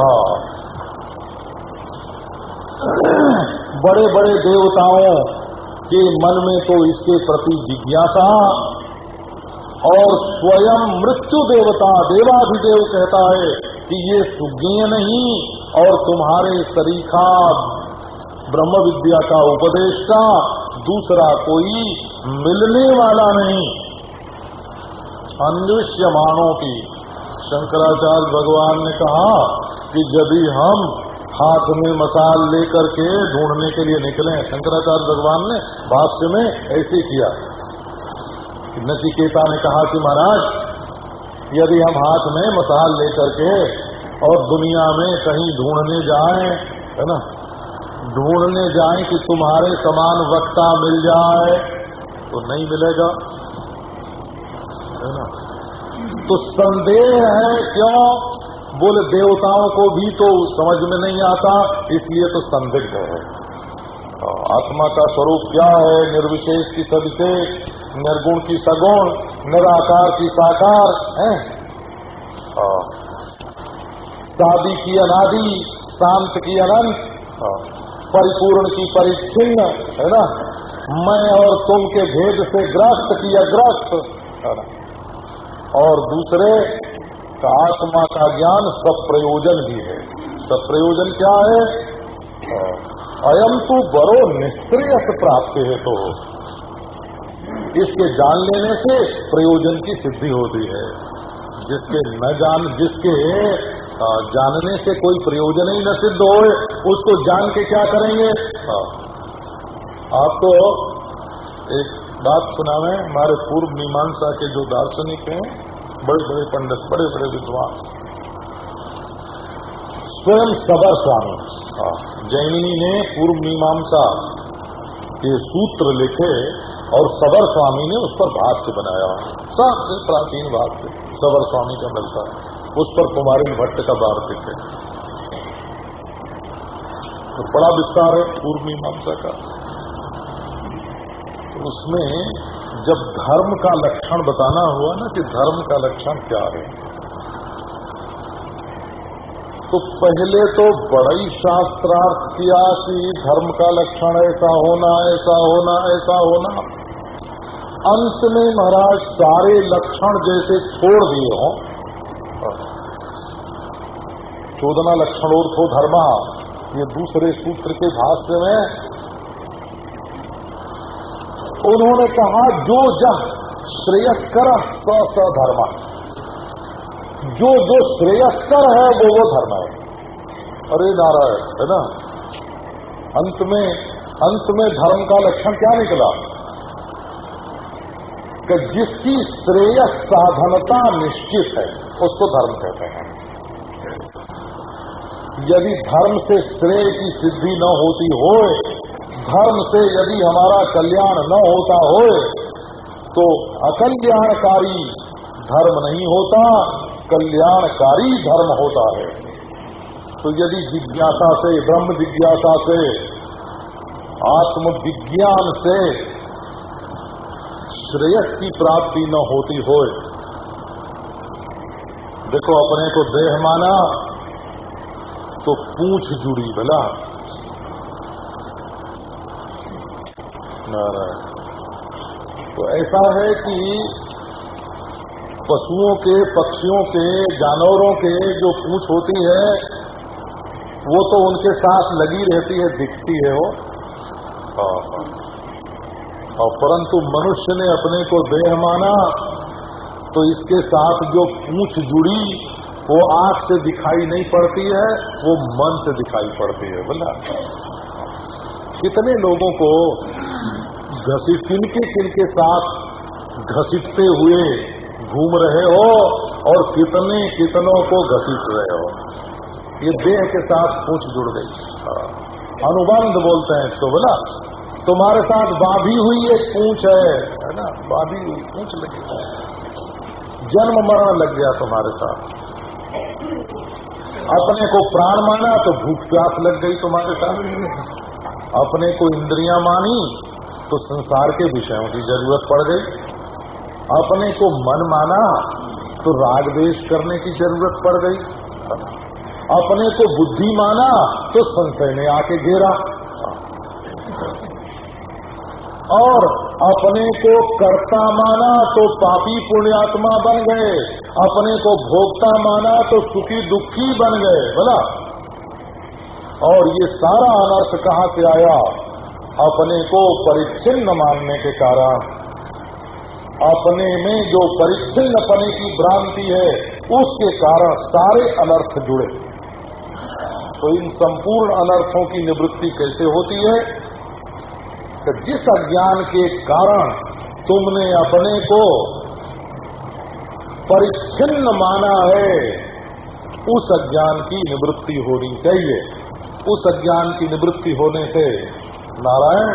[SPEAKER 1] बड़े बड़े देवताओं के मन में तो इसके प्रति जिज्ञासा, और स्वयं मृत्यु देवता देवाधिदेव कहता है कि ये सुज्ञेय नहीं, और तुम्हारे सरीखा ब्रह्म विद्या का उपदेश का दूसरा कोई मिलने वाला नहीं। अन्विष्यमाणों की। शंकराचार्य भगवान ने कहा कि यदि हम हाथ में मसाल लेकर के ढूँढने के लिए निकले शंकराचार्य भगवान ने भाष्य में ऐसे किया। नचिकेता ने कहा कि महाराज, यदि हम हाथ में मसाल लेकर के और दुनिया में कहीं ढूँढने जाए, है ना? ढूँढने जाए कि तुम्हारे समान वक्ता मिल जाए तो नहीं मिलेगा। है ना? तो संदेह है, क्यों? बोले, देवताओं को भी तो समझ में नहीं आता, इसलिए तो संदिग्ध है। आत्मा का स्वरूप क्या है? निर्विशेष की सविशेष, निर्गुण की सगुण, निराकार की साकार, है? शादी की अनादि, शांत की अनंत परिपूर्ण की परिच्छिन्न, है ना? मैं और तुम के भेद से ग्रस्त किया ग्रस्त। और दूसरे, का आत्मा का ज्ञान सब प्रयोजन भी है। सब प्रयोजन क्या है? अयम तो बड़ो निष्क्रिय प्राप्त है तो इसके जान लेने से प्रयोजन की सिद्धि होती है। जिसके न जान, जिसके जानने से कोई प्रयोजन ही न सिद्ध हो उसको जान के क्या करेंगे? आपको एक बात सुनावे हमारे पूर्व मीमांसा के जो दार्शनिक हैं बड़े बड़े पंडित बड़े बड़े विद्वान। स्वयं सबर स्वामी। हाँ, जैनी ने पूर्व मीमांसा के सूत्र लिखे और सबर स्वामी ने उस पर भाष्य बनाया। सबसे प्राचीन भाष्य सबर स्वामी का मिलता। उस पर कुमारी भट्ट का वार्तिक है। तो बड़ा विस्तार है पूर्व मीमांसा का। तो उसमें जब धर्म का लक्षण बताना हुआ ना कि धर्म का लक्षण क्या है तो पहले तो बड़ा ही शास्त्रार्थ किया कि धर्म का लक्षण ऐसा होना ऐसा होना ऐसा होना। अंत में महाराज सारे लक्षण जैसे छोड़ दिए हों। चोदना लक्षण और थो धर्मा, ये दूसरे सूत्र के भाष्य में उन्होंने कहा, जो जब श्रेयस्कर स धर्मा जो जो श्रेयस्कर है, वो वो धर्म है। अरे नारायण, है ना? अंत में अंत में धर्म का लक्षण क्या निकला? कि जिसकी श्रेय साधनता निश्चित है, उसको धर्म कहते हैं। यदि धर्म से श्रेय की सिद्धि न होती हो धर्म से यदि हमारा कल्याण न होता हो तो अकल्याणकारी धर्म नहीं होता, कल्याणकारी धर्म होता है। तो यदि जिज्ञासा से, ब्रह्म जिज्ञासा से आत्म विज्ञान से श्रेयस की प्राप्ति न होती हो देखो अपने को देह माना तो पूछ जुड़ी बोला। नारायण तो ऐसा है कि पशुओं के पक्षियों के जानवरों के जो पूछ होती है वो तो उनके साथ लगी रहती है दिखती है वो। हाँ, हाँ। और परंतु मनुष्य ने अपने को देह माना तो इसके साथ जो पूछ जुड़ी वो आँख से दिखाई नहीं पड़ती है वो मन से दिखाई पड़ती है बोला। कितने लोगों को घसीट किनके किनके साथ घसीटते हुए घूम रहे हो और कितने कितनों को घसीट रहे हो। ये देह के साथ पूछ जुड़ गई। हाँ। अनुबंध बोलते हैं इसको, बोला? तुम्हारे साथ बाधी हुई एक पूछ है है ना? बाधी हुई पूछ लगी जन्म मरण लग गया तुम्हारे साथ। अपने को प्राण माना तो भूख प्यास लग गई तुम्हारे साथ। अपने को इंद्रियाँ मानी तो संसार के विषयों की ज़रूरत पड़ गई। अपने को मन माना तो राग देश करने की ज़रूरत पड़ गई। अपने को बुद्धि माना तो संशय ने आके घेरा। और अपने को कर्ता माना तो पापी पुण्यात्मा बन गए। अपने को भोक्ता माना तो सुखी दुखी बन गए, बोला। और ये सारा अनर्थ कहाँ से आया? अपने को परिच्छिन्न मानने के कारण, अपने में जो परिच्छिन्न पने की भ्रांति है, उसके कारण सारे अनर्थ जुड़े। तो इन संपूर्ण अनर्थों की निवृत्ति कैसे होती है? कि जिस अज्ञान के कारण तुमने अपने को परिच्छिन्न माना है, उस अज्ञान की निवृत्ति होनी चाहिए। उस अज्ञान की निवृत्ति होने से नारायण।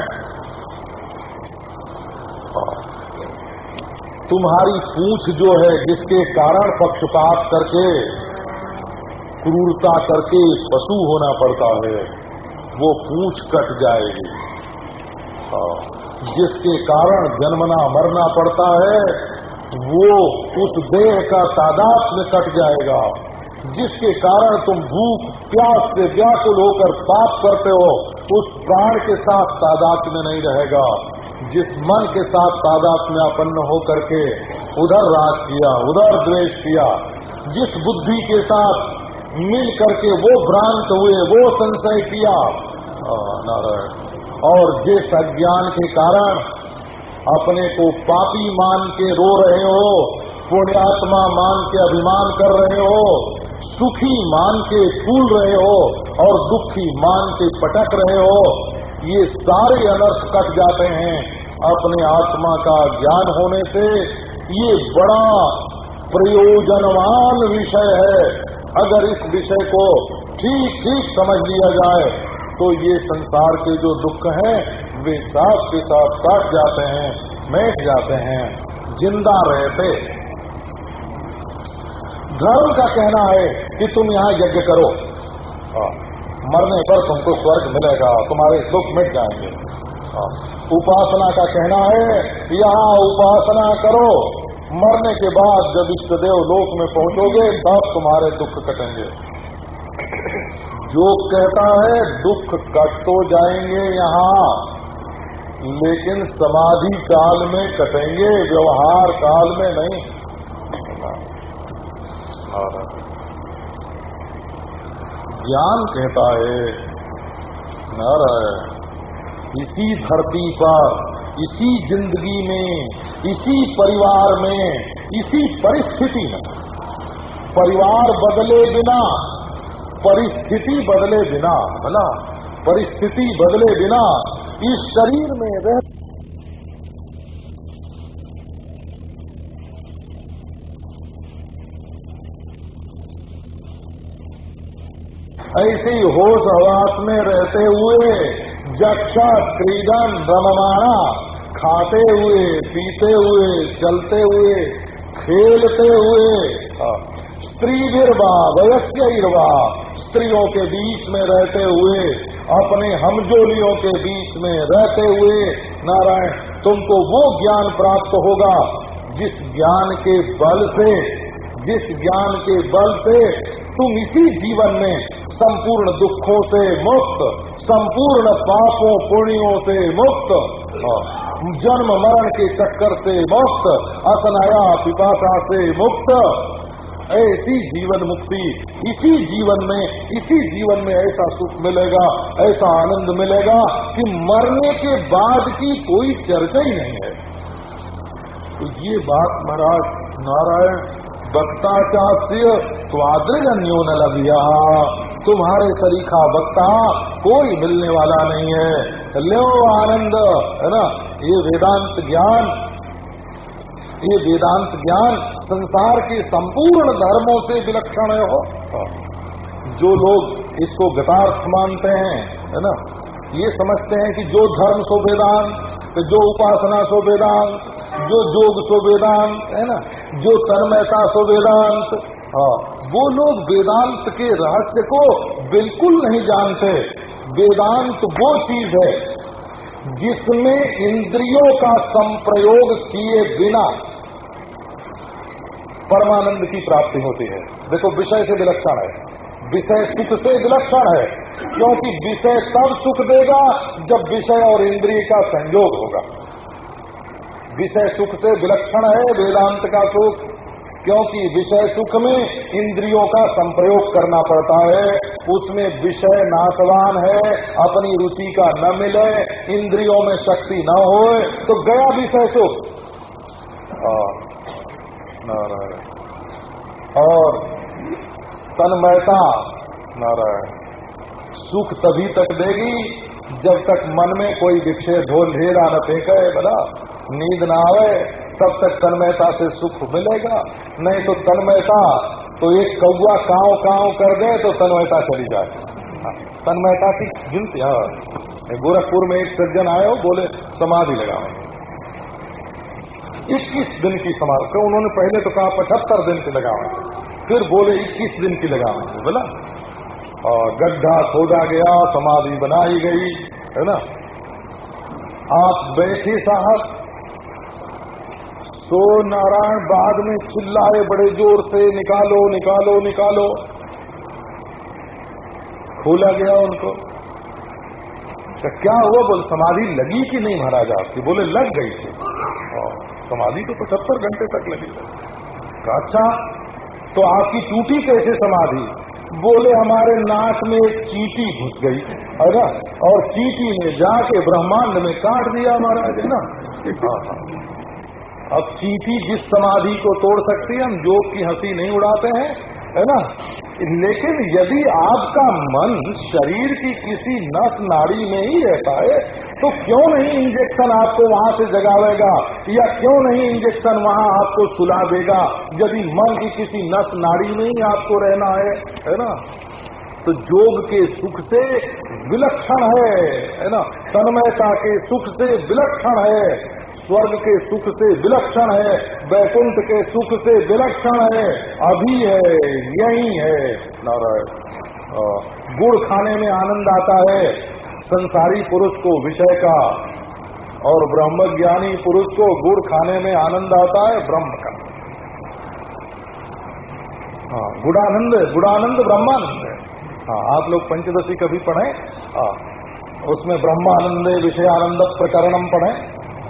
[SPEAKER 1] तुम्हारी पूछ जो है जिसके कारण पक्षपात करके क्रूरता करके पशु होना पड़ता है वो पूछ कट जाएगी। हाँ, जिसके कारण जन्मना मरना पड़ता है वो उस देह का तादाद में कट जाएगा। जिसके कारण तुम भूख प्यास से व्याकुल होकर पाप करते हो उस प्राण के साथ तादाद में नहीं रहेगा। जिस मन के साथ तादात में अपन्न होकर के उधर राग किया, उधर द्वेष किया, जिस बुद्धि के साथ मिल करके वो भ्रांत हुए, वो संशय किया नारायण। और जिस अज्ञान के कारण अपने को पापी मान के रो रहे हो, पुण्यात्मा मान के अभिमान कर रहे हो सुखी मान के फूल रहे हो और दुखी मान के पटक रहे हो, ये सारे अनर्थ कट जाते हैं अपने आत्मा का ज्ञान होने से। ये बड़ा प्रयोजनवान विषय है। अगर इस विषय को ठीक ठीक समझ लिया जाए तो ये संसार के जो दुख हैं, वे साफ़ के साथ काट जाते हैं, मैट जाते हैं, ज़िंदा रहते। धर्म का कहना है कि तुम यहाँ यज्ञ करो। मरने पर तुमको स्वर्ग मिलेगा, तुम्हारे दुख मिट जाएँगे। उपासना का कहना है यहाँ उपासना करो मरने के बाद जब इष्ट देव लोक में पहुंचोगे, तब तुम्हारे दुख कटेंगे जो कहता है, दुख कट तो जाएँगे यहाँ, लेकिन समाधि काल में कटेंगे, व्यवहार काल में नहीं ज्ञान कहता है, नारायण, इसी धरती पर, इसी ज़िंदगी में, इसी परिवार में, इसी परिस्थिति में। परिवार बदले बिना, परिस्थिति बदले बिना, है भला परिस्थिति बदले बिना, इस शरीर में रह ऐसे होश हवास में रहते हुए जक्षा क्रीडन रममाणा खाते हुए पीते हुए चलते हुए खेलते हुए हाँ, स्त्री वीरवा वयस्य इरवा स्त्रियों के बीच में रहते हुए अपने हमजोलियों के बीच में रहते हुए नारायण तुमको वो ज्ञान प्राप्त होगा जिस ज्ञान के बल से जिस ज्ञान के बल से तुम इसी जीवन में संपूर्ण दुखों से मुक्त, संपूर्ण पापों, पुण्यों से मुक्त। जन्म, मरण के चक्कर से मुक्त, असनाया, पिपासा से मुक्त। ऐसी जीवन मुक्ति, इसी जीवन में, इसी जीवन में ऐसा सुख मिलेगा, ऐसा आनंद मिलेगा कि मरने के बाद की कोई चर्चा ही नहीं है। तो ये बात महाराज नारायण वक्ता चास्य स्वाद्रजन्यो न लगिया तुम्हारे सरीखा वक्ता कोई मिलने वाला नहीं है। लो आनंद, है ना? ये वेदांत ज्ञान, ये वेदांत ज्ञान संसार के संपूर्ण धर्मों से विलक्षण है। हो जो लोग इसको गतार्थ मानते हैं, है ना? ये समझते हैं कि जो धर्म सो वेदांत जो उपासना सो वेदांत, जो योग सो वेदांत, है ना? जो तन्मयता सो वेदांत वो लोग वेदांत के रहस्य को बिल्कुल नहीं जानते। वेदांत वो चीज़ है जिसमें इंद्रियों का संप्रयोग किए बिना परमानंद की प्राप्ति होती है। देखो, विषय से विलक्षण है। विषय सुख से विलक्षण है, क्योंकि विषय तब सुख देगा जब विषय और इंद्रिय का संयोग होगा। विषय सुख से विलक्षण है, वेदांत का सुख। क्योंकि विषय सुख में इंद्रियों का संप्रयोग करना पड़ता है। उसमें विषय नाशवान है, अपनी रुचि का न मिले, इंद्रियों में शक्ति न हो तो गया विषय सुख। नारायण। और तन्मयता, नारायण। सुख तभी तक देगी, जब तक मन में कोई विक्षेप, ढोल, ढेरा न फेंके, बना। नींद ना आवे तब तक तन्मयता से सुख मिलेगा। नहीं तो तन्मयता तो एक कौआ काव काव कर दे तो तन्मयता चली जाए हाँ, तन्मयता की गिनती हाँ। गोरखपुर में एक सज्जन आए हो बोले समाधि लगाओ। इक्कीस दिन की समाधि तो उन्होंने पहले तो कहा पचहत्तर दिन की लगाओ। फिर बोले इक्कीस दिन की लगाओ। बोला और गड्ढा खोदा गया समाधि बनाई गई है ना? आप बैठे साहब तो नारायण बाद में चिल्लाए बड़े ज़ोर से, निकालो निकालो निकालो। खोला गया उनको। तो क्या हुआ? बोल, समाधि लगी कि नहीं महाराज आपकी? बोले, लग गई थी। समाधि तो पचहत्तर घंटे तक लगी अच्छा तो आपकी टूटी कैसे समाधि? बोले, हमारे नाक में एक चीटी घुस गई। ना और चीटी ने जाके ब्रह्मांड में काट दिया महाराज, है ना? हाँ हाँ। अब चीटी जिस समाधि को तोड़ सकती है, हम योग की हँसी नहीं उड़ाते हैं, है ना? लेकिन यदि आपका मन शरीर की किसी नस नाड़ी में ही रहता है तो क्यों नहीं इंजेक्शन आपको वहाँ से जगावेगा? या क्यों नहीं इंजेक्शन वहाँ आपको सुला देगा यदि मन की किसी नस नाड़ी में ही आपको रहना है है ना? तो योग के सुख से विलक्षण है है ना? तन्मयता के सुख से विलक्षण है। स्वर्ग के सुख से विलक्षण है, वैकुंठ के सुख से विलक्षण है, अभी है, यही है। नारायण गुड़ खाने में आनंद आता है, संसारी पुरुष को विषय का और ब्रह्म ज्ञानी पुरुष को गुड़ खाने में आनंद आता है, ब्रह्म का। हाँ गुड़ानंद गुड़ानंद ब्रह्मानंद है। हाँ आप लोग पंचदशी कभी पढ़े? हाँ उसमें ब्रह्मानंद विषयानंद प्रकरणम पढ़े।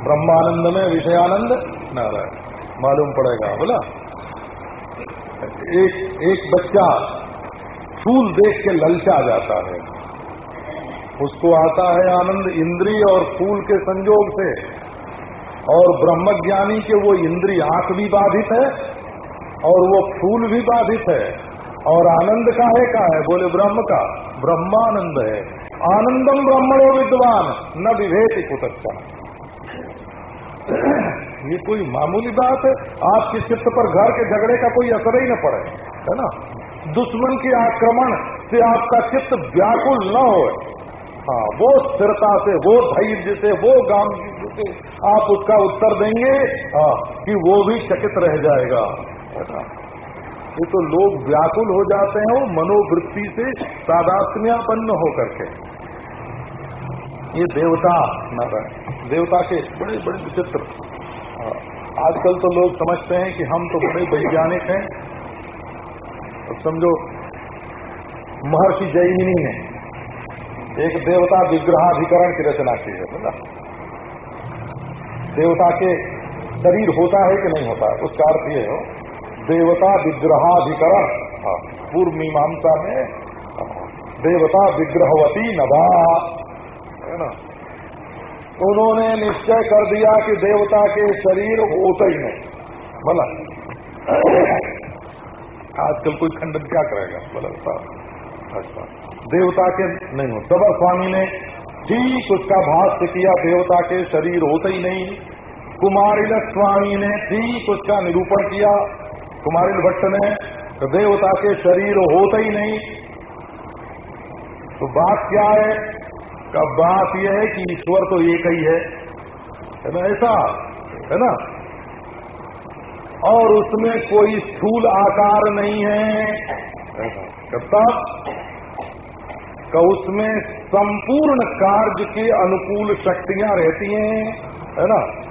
[SPEAKER 1] ब्रह्मानंद में विषयानंद? नारायण। मालूम पड़ेगा, बोला। एक एक बच्चा फूल देख के ललचा जाता है। उसको आता है आनंद इंद्रिय और फूल के संजोग से। और ब्रह्मज्ञानी के वो इंद्रिय आँख भी बाधित है और वो फूल भी बाधित है। और आनंद का है का है? बोले, ब्रह्म का। ब्रह्मानंद है। आनंदम ब्रह्मणो विद्वान, न विभेद कुतच्चा ये कोई मामूली बात है? आपके चित्त पर घर के झगड़े का कोई असर ही न पड़े, है ना? दुश्मन के आक्रमण से आपका चित्त व्याकुल न हो हाँ वो स्थिरता से, वो धैर्य से, वो गाम से आप उसका उत्तर देंगे हाँ कि वो भी चकित रह जाएगा ये तो लोग व्याकुल हो जाते हैं मनोवृत्ति से तादात्म्यापन्न होकर के। ये देवता नारायण देवता के बड़े बड़े विचित्र। हाँ, आजकल तो लोग समझते हैं कि हम तो बड़े वैज्ञानिक हैं। अब समझो महर्षि जैमिनी ने एक देवता विग्रहाधिकरण की रचना की है बोला देवता के शरीर होता है कि नहीं होता? है उसका अर्थ ये हो देवता विग्रहाधिकरण। हाँ, पूर्व मीमांसा में हाँ, देवता विग्रहवती नभा। है ना? उन्होंने निश्चय कर दिया कि देवता के शरीर होते ही नहीं बोला। आजकल कोई खंडन क्या करेगा? बोला अच्छा देवता के नहीं हो सबर स्वामी ने ठीक उसका भाष्य किया, देवता के शरीर होते ही नहीं। कुमारिल स्वामी ने ठीक उसका निरूपण किया। कुमारिल भट्ट ने तो देवता के शरीर होते ही नहीं। तो बात क्या है? का बात यह है कि ईश्वर तो एक ही है। है ना? ऐसा? है ना? और उसमें कोई स्थूल आकार नहीं है। तब का उसमें संपूर्ण कार्य के अनुकूल शक्तियाँ रहती हैं। है ना?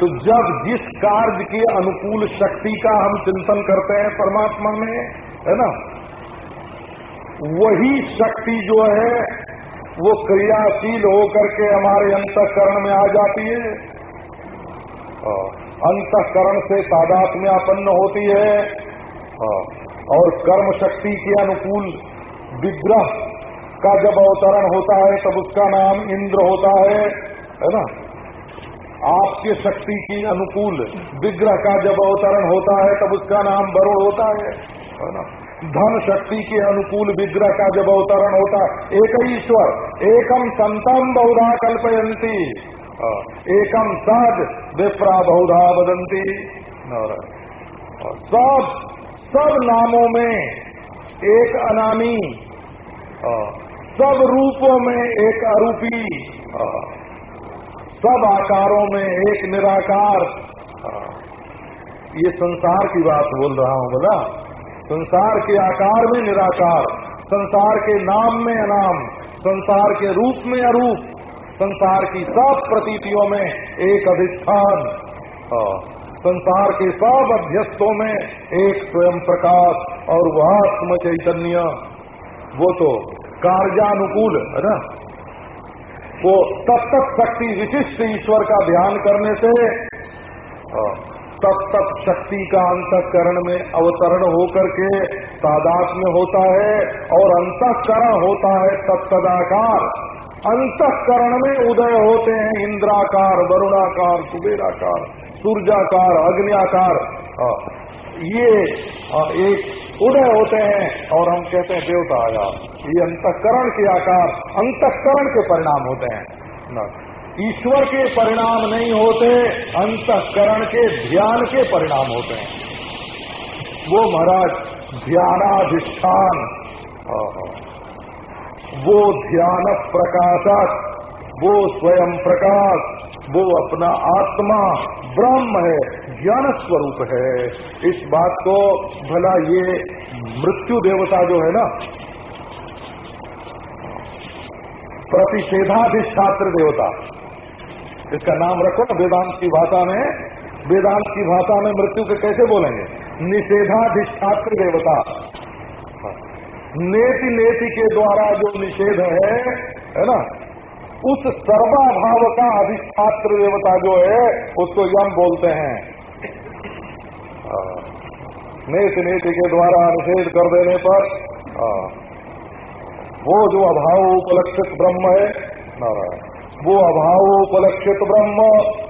[SPEAKER 1] तो जब जिस कार्य के अनुकूल शक्ति का हम चिंतन करते हैं परमात्मा में, है ना? वही शक्ति जो है, वो क्रियाशील होकर के हमारे अंतकरण में आ जाती है। अंतकरण से तादात्म्यापन्न होती है। और कर्म शक्ति के अनुकूल विग्रह का जब अवतरण होता है, तब उसका नाम इंद्र होता है है ना? आपके शक्ति की अनुकूल विग्रह का जब अवतरण होता है, तब उसका नाम वरुण होता है है ना? धन शक्ति के अनुकूल विग्रह का जब अवतरण होता है एक ही ईश्वर एकम संतम बहुधा कल्पयंती एकम सद विप्रा बहुधा बदंती सब सब नामों में एक अनामी। सब रूपों में एक अरूपी। सब आकारों में एक निराकार। ये संसार की बात बोल रहा हूँ, बोला। संसार के आकार में निराकार, संसार के नाम में अनाम, संसार के रूप में अरूप, संसार की सब प्रतीतियों में एक अधिष्ठान संसार के सब अध्यस्तों में एक स्वयं प्रकाश और वह आत्म चैतन्य। वो तो कार्यानुकूल है ना? वो तब तक शक्ति विशिष्ट ईश्वर का ध्यान करने से तब तक शक्ति का अंतकरण में अवतरण होकर के तादाद में होता है और अंतकरण होता है तत्तदाकार अंतकरण में उदय होते हैं इंद्राकार, वरुणाकार, कुबेराकार, सूर्याकार, अग्नियाकार। ये एक उदय होते हैं और हम कहते हैं देवता आया ये अंतकरण के आकार, अंतकरण के परिणाम होते हैं। ईश्वर के परिणाम नहीं होते, अंतकरण के, ध्यान के परिणाम होते हैं। वो महाराज ध्यानाधिष्ठान वो ध्यान प्रकाशक वो स्वयं प्रकाश, वो अपना आत्मा ब्रह्म है, ज्ञान स्वरूप है। इस बात को भला ये मृत्यु देवता जो है ना प्रतिषेधाधिष्ठात्र देवता इसका नाम रखो ना वेदांत की भाषा में, वेदांत की भाषा में मृत्यु के कैसे बोलेंगे? निषेधाधिष्ठात्र देवता। नेति नेति के द्वारा जो निषेध है है ना? उस सर्वाभाव का अधिष्ठात्र देवता जो है, उसको यम बोलते हैं। नेति नेति के द्वारा निषेध कर देने पर वो जो अभाव उपलक्षित ब्रह्म है, नारायण। वो अभावोपलक्षित ब्रह्म,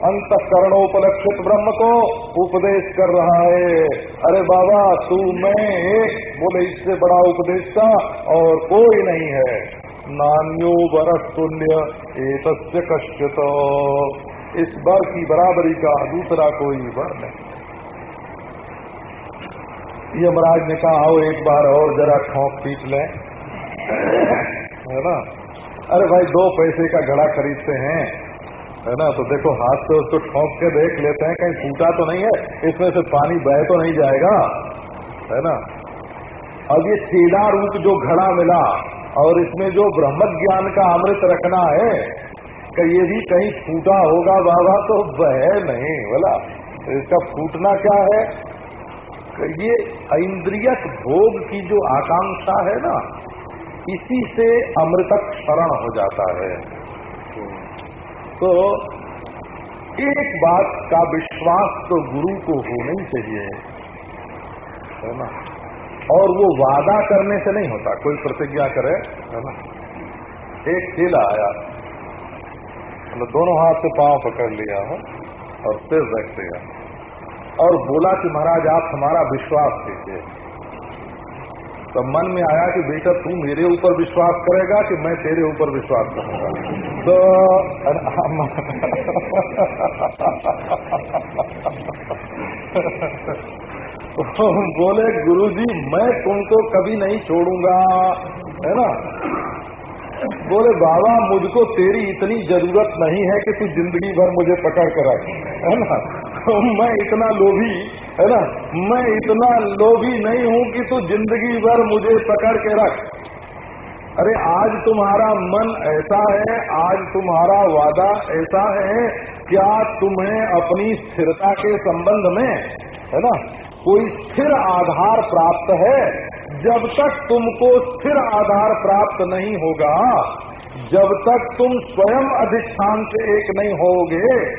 [SPEAKER 1] अंतकरणोपलक्षित ब्रह्म को उपदेश कर रहा है। अरे बाबा, तू मैं एक बोले, इससे बड़ा उपदेश का और कोई नहीं है। नान्यो बरस तुल्य एक कश्चित। इस बर की बराबरी का दूसरा कोई वर नहीं। यमराज ने कहा, आओ एक बार और जरा ठोंक पीट लें। है ना? अरे भाई, दो पैसे का घड़ा खरीदते हैं, है ना? तो देखो, हाथ से उसको ठोंक के देख लेते हैं, कहीं फूटा तो नहीं है, इसमें से पानी बह तो नहीं जाएगा, है ना? अब ये छेड़ा रूप जो घड़ा मिला, और इसमें जो ब्रह्म ज्ञान का अमृत रखना है, कि ये भी कहीं फूटा होगा बाबा तो बह नहीं, बोला। इसका फूटना क्या है? कि ये इंद्रियक भोग की जो आकांक्षा है ना इसी से अमृतक शरण हो जाता है। तो एक बात का विश्वास तो गुरु को होना ही चाहिए, है ना? और वो वादा करने से नहीं होता, कोई प्रतिज्ञा करे, है ना? एक चेला आया मतलब दोनों हाथ से पाँव पकड़ लिया हो और सिर रख दिया। और बोला कि महाराज, आप हमारा विश्वास कीजिए तो मन में आया कि बेटा तू मेरे ऊपर विश्वास करेगा कि मैं तेरे ऊपर विश्वास करूँगा। तो बोले, गुरुजी, मैं तुमको कभी नहीं छोड़ूँगा। है ना? बोले, बाबा, मुझको तेरी इतनी ज़रूरत नहीं है कि तू ज़िंदगी भर मुझे पकड़ कर रख। है ना? तो मैं इतना लोभी है ना? मैं इतना लोभी नहीं हूँ कि तू ज़िंदगी भर मुझे पकड़ के रख। अरे, आज तुम्हारा मन ऐसा है, आज तुम्हारा वादा ऐसा है, क्या तुम्हें अपनी स्थिरता के संबंध में, है ना, कोई स्थिर आधार प्राप्त है? जब तक तुमको स्थिर आधार प्राप्त नहीं होगा, जब तक तुम स्वयं अधिष्ठान से एक नहीं होगे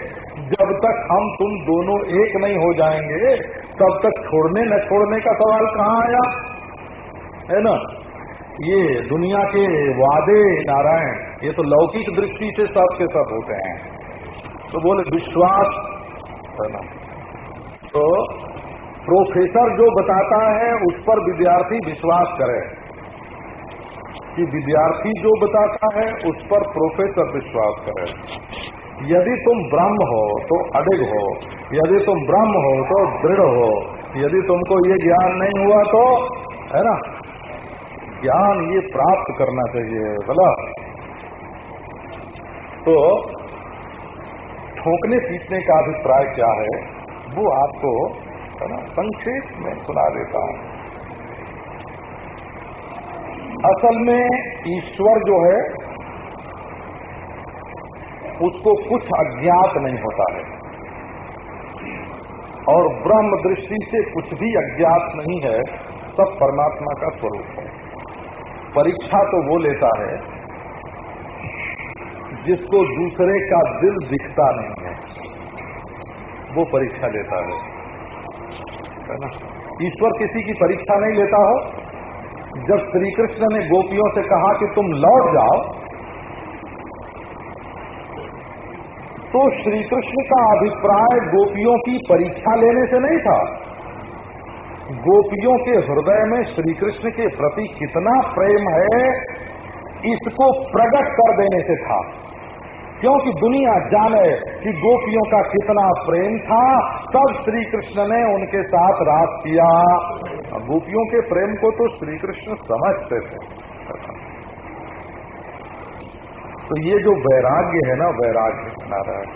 [SPEAKER 1] जब तक हम तुम दोनों एक नहीं हो जाएँगे, तब तक छोड़ने न छोड़ने का सवाल कहाँ आया? है ना? ये दुनिया के वादे, नारायण, ये तो लौकिक दृष्टि से सब के सब होते हैं। तो बोले, विश्वास है ना? तो प्रोफेसर जो बताता है, उस पर विद्यार्थी विश्वास करे। कि विद्यार्थी जो बताता है, उस पर प्रोफेसर विश्वास करे। यदि तुम ब्रह्म हो तो अडिग हो। यदि तुम ब्रह्म हो तो दृढ़ हो। यदि तुमको ये ज्ञान नहीं हुआ तो है ना? ज्ञान ये प्राप्त करना चाहिए बोला तो ठोकने पीटने का अभिप्राय क्या है, वो आपको, है ना, संक्षेप में सुना देता हूँ। असल में ईश्वर जो है उसको कुछ अज्ञात नहीं होता है। और ब्रह्म दृष्टि से कुछ भी अज्ञात नहीं है सब परमात्मा का स्वरूप है। परीक्षा तो वो लेता है, जिसको दूसरे का दिल दिखता नहीं है, वो परीक्षा लेता है। ना? ईश्वर किसी की परीक्षा नहीं लेता हो। जब श्री कृष्ण ने गोपियों से कहा कि तुम लौट जाओ तो श्री कृष्ण का अभिप्राय गोपियों की परीक्षा लेने से नहीं था। गोपियों के हृदय में श्री कृष्ण के प्रति कितना प्रेम है, इसको प्रकट कर देने से था। क्योंकि दुनिया जाने कि गोपियों का कितना प्रेम था, तब श्री कृष्ण ने उनके साथ रात किया। गोपियों के प्रेम को तो श्री कृष्ण समझते थे। तो ये जो वैराग्य है ना, वैराग्य नारायण।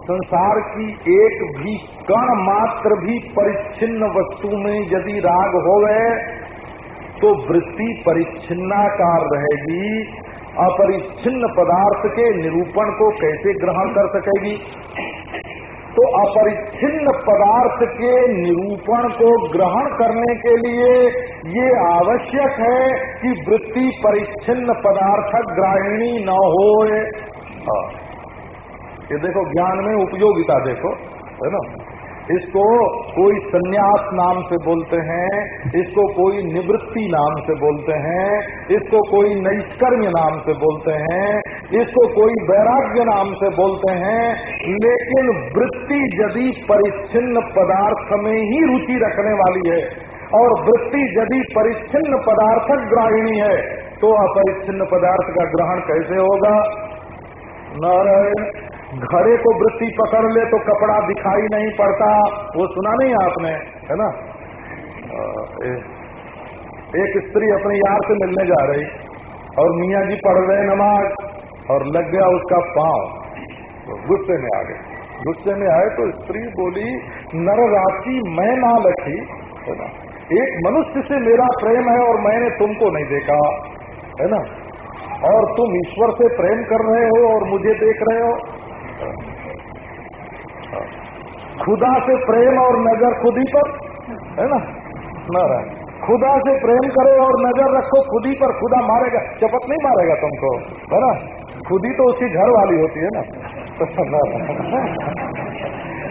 [SPEAKER 1] संसार की एक भी कण मात्र भी परिच्छिन्न वस्तु में यदि राग हो गए तो वृत्ति परिच्छिन्नाकार रहेगी। अपरिच्छिन्न पदार्थ के निरूपण को कैसे ग्रहण कर सकेगी? तो अपरिच्छिन्न पदार्थ के निरूपण को ग्रहण करने के लिए ये आवश्यक है कि वृत्ति परिच्छिन्न पदार्थ ग्रहिणी न हो हाँ। ये देखो, ज्ञान में उपयोगिता देखो, है ना इसको कोई संन्यास नाम से बोलते हैं, इसको कोई निवृत्ति नाम से बोलते हैं, इसको कोई नैष्कर्म्य नाम से बोलते हैं, इसको कोई वैराग्य नाम से बोलते हैं, लेकिन वृत्ति यदि परिच्छिन्न पदार्थ में ही रुचि रखने वाली है, और वृत्ति यदि परिच्छिन्न पदार्थक ग्राहिणी है तो अपरिच्छिन्न पदार्थ का ग्रहण कैसे होगा? नारायण घरे को वृत्ति पकड़ ले तो कपड़ा दिखाई नहीं पड़ता। वो सुना नहीं आपने, है ना? एक स्त्री अपने यार से मिलने जा रही और मियाँ जी पढ़ रहे नमाज़ और लग गया उसका पाँव। तो गुस्से में आ गए। गुस्से में आए तो स्त्री बोली, नर राशि मैं ना लखी। है ना? एक मनुष्य से मेरा प्रेम है और मैंने तुमको नहीं देखा। है ना? और तुम ईश्वर से प्रेम कर रहे हो और मुझे देख रहे हो। खुदा से प्रेम और नज़र खुद ही पर, है ना? नारायण, खुदा से प्रेम करो और नज़र रखो खुद ही पर, खुदा मारेगा चपत नहीं मारेगा तुमको, है ना? खुद ही तो उसकी घर वाली होती है ना?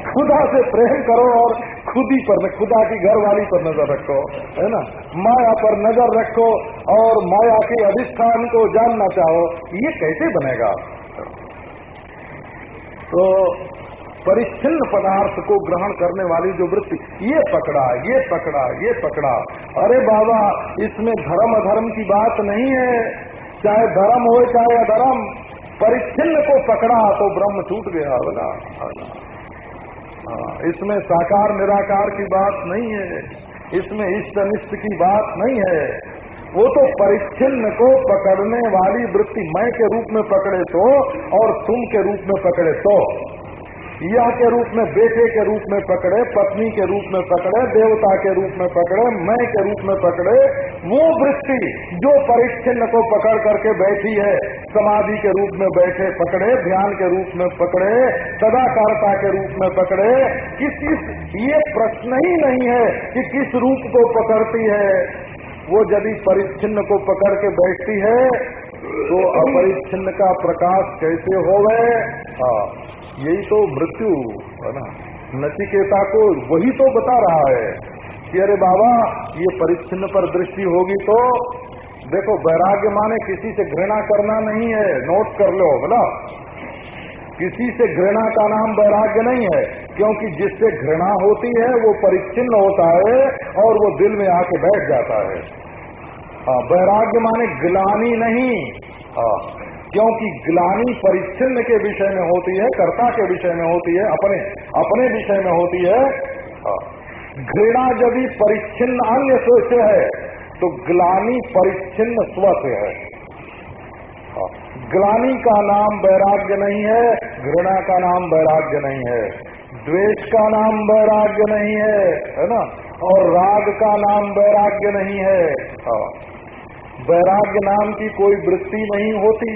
[SPEAKER 1] खुदा से प्रेम करो और खुद ही पर, खुदा की घर वाली पर नज़र रखो, है ना? माया पर नज़र रखो और माया के अधिष्ठान को जानना चाहो, ये कैसे बनेगा? तो परिच्छिन्न पदार्थ को ग्रहण करने वाली जो वृत्ति ये पकड़ा ये पकड़ा ये पकड़ा। अरे बाबा इसमें धर्म अधर्म की बात नहीं है। चाहे धर्म हो चाहे अधर्म परिच्छिन्न को पकड़ा तो ब्रह्म छूट गया बोला हाँ, इसमें साकार निराकार की बात नहीं है। इसमें इष्ट अनिष्ट की बात नहीं है। वो तो परिच्छिन्न को पकड़ने वाली वृत्ति मैं के रूप में पकड़े तो और तुम के रूप में पकड़े तो यह के रूप में बेटे के रूप में पकड़े पत्नी के रूप में पकड़े देवता के रूप में पकड़े मैं के रूप में पकड़े वो वृत्ति जो परिच्छिन्न को पकड़ करके बैठी है समाधि के रूप में बैठे पकड़े ध्यान के रूप में पकड़े सदाकारता के रूप में पकड़े किसी ये प्रश्न ही नहीं है कि किस रूप को पकड़ती है वो यदि परिच्छिन्न को पकड़ के बैठती है तो अपरिच्छिन्न का प्रकाश कैसे हो गए हाँ यही तो मृत्यु, है ना? नचिकेता को वही तो बता रहा है कि अरे बाबा, ये परिच्छिन्न पर दृष्टि होगी तो देखो, वैराग्य माने किसी से घृणा करना नहीं है, नोट कर लो बोला किसी से घृणा का नाम वैराग्य नहीं है, क्योंकि जिससे घृणा होती है, वो परिच्छिन्न होता है और वो दिल में आके बैठ जाता है वैराग्य माने ग्लानी नहीं हाँ क्योंकि ग्लानी परिच्छिन्न के विषय में होती है, कर्ता के विषय में होती है, अपने अपने विषय में होती है। घृणा यदि परिच्छिन्न अन्य से है तो ग्लानी परिच्छिन्न स्व से हाँ। ग्लानी का नाम वैराग्य नहीं है, घृणा का नाम वैराग्य नहीं है, द्वेष का नाम वैराग्य नहीं है है ना? और राग का नाम वैराग्य नहीं है। हाँ। वैराग्य नाम की कोई वृत्ति नहीं होती।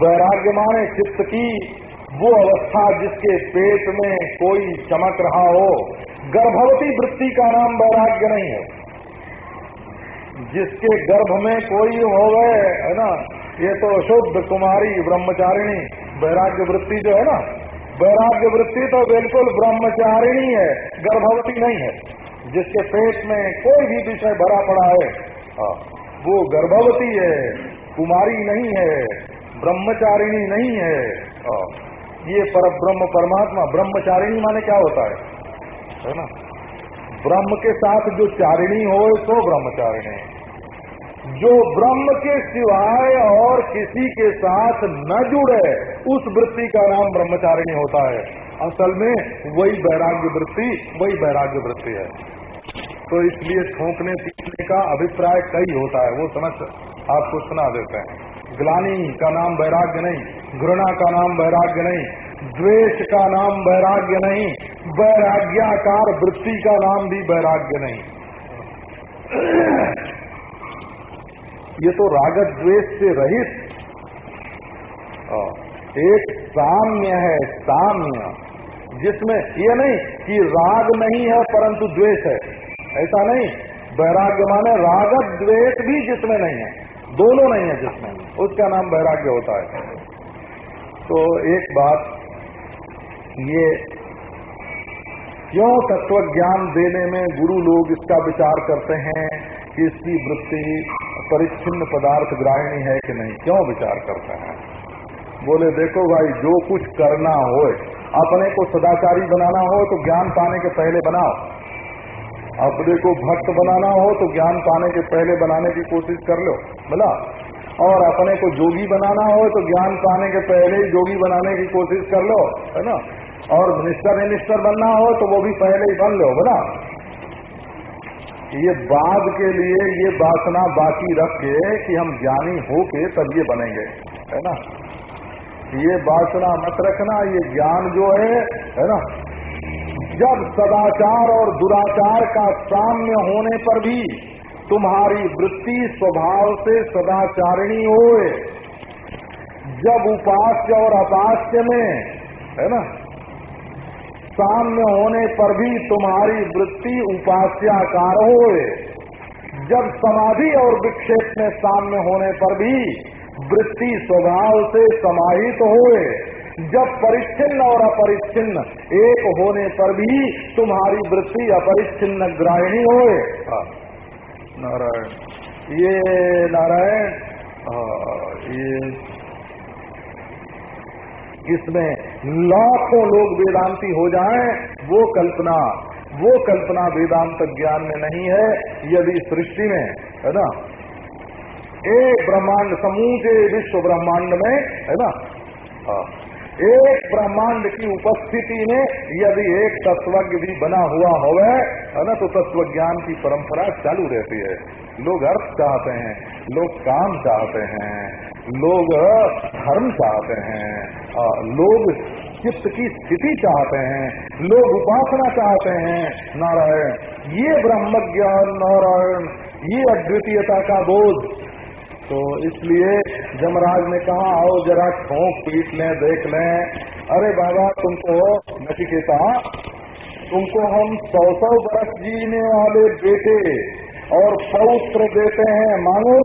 [SPEAKER 1] वैराग्य माने चित्त की वो अवस्था जिसके पेट में कोई चमक रहा हो। गर्भवती वृत्ति का नाम वैराग्य नहीं है। जिसके गर्भ में कोई हो गए है ना? ये तो शुद्ध कुमारी ब्रह्मचारिणी वैराग्य वृत्ति जो है ना? वैराग्य वृत्ति तो बिल्कुल ब्रह्मचारिणी है गर्भवती नहीं है। जिसके पेट में कोई भी विषय भरा पड़ा है हाँ, वो गर्भवती है कुमारी नहीं है ब्रह्मचारिणी नहीं है हाँ, ये पर ब्रह्म परमात्मा ब्रह्मचारिणी माने क्या होता है? है ना? ब्रह्म के साथ जो चारिणी हो तो ब्रह्मचारिणी। जो ब्रह्म के सिवाय और किसी के साथ न जुड़े, उस वृत्ति का नाम ब्रह्मचारिणी होता है। असल में वही वैराग्य वृत्ति, वही वैराग्य वृत्ति है। तो इसलिए ठोंकने पीटने का अभिप्राय कई होता है। वो समझ आपको सुना देते हैं। ग्लानी का नाम वैराग्य नहीं, घृणा का नाम वैराग्य नहीं, द्वेष का नाम वैराग्य नहीं वैराग्याकार वृत्ति का नाम भी वैराग्य नहीं। ये तो राग द्वेष से रहित। एक साम्य है, साम्य, जिसमें ये नहीं कि राग नहीं है, परंतु द्वेष है। ऐसा नहीं। वैराग्य माने राग द्वेष भी जिसमें नहीं है। दोनों नहीं है जिसमें। उसका नाम वैराग्य होता है। तो एक बात, ये क्यों तत्व ज्ञान देने में गुरु लोग इसका विचार करते हैं कि इसकी वृत्ति परिच्छिन्न पदार्थ ग्राहिणी है कि नहीं? क्यों विचार करते हैं? बोले, देखो भाई, जो कुछ करना हो अपने को सदाचारी बनाना हो तो ज्ञान पाने के पहले बनाओ। अपने को भक्त बनाना हो तो ज्ञान पाने के पहले बनाने की कोशिश कर लो बोला और अपने को जोगी बनाना हो तो ज्ञान पाने के पहले ही जोगी बनाने की कोशिश कर लो, है ना? और मिनिस्टर मिनिस्टर बनना हो तो वो भी पहले ही बन लो, बोला। ये बाद के लिए ये वासना बाकी रख के कि हम ज्ञानी हो के तब ये बनेंगे, है ना? ये वासना मत रखना, ये ज्ञान जो है है ना? जब सदाचार और दुराचार का साम्य होने पर भी तुम्हारी वृत्ति स्वभाव से सदाचारिणी होए। जब उपास्य और अपास्य में, है ना? साम्य होने पर भी तुम्हारी वृत्ति उपास्याकार हो जब समाधि और विक्षेप में साम्य होने पर भी वृत्ति स्वभाव से समाहित तो होए जब परिच्छिन्न और अपरिच्छिन्न एक होने पर भी तुम्हारी वृत्ति अपरिच्छिन्न ग्राहिणी होए। हाँ, नारायण। ये नारायण हाँ, ये इसमें लाखों लोग वेदांती हो जाएँ, वो कल्पना वो कल्पना वेदांत ज्ञान में नहीं है, यदि सृष्टि में, है ना? एक ब्रह्मांड, समूचे विश्व ब्रह्मांड में, है ना? हाँ। एक ब्रह्मांड की उपस्थिति में यदि एक तत्वज्ञ भी बना हुआ होवे, है ना तो तत्व ज्ञान की परंपरा चालू रहती है। लोग अर्थ चाहते हैं, लोग काम चाहते हैं लोग धर्म चाहते हैं लोग चित्त की स्थिति चाहते हैं, लोग उपासना चाहते हैं। नारायण, ये ब्रह्म ज्ञान नारायण, ये अद्वितीयता का बोध। तो इसलिए जमराज ने कहा, आओ जरा ठोंक पीट लें, देख लें। अरे बाबा, तुमको नचिकेता, तुमको हम सौ सौ बरस जीने वाले बेटे और पौत्र देते हैं, मानो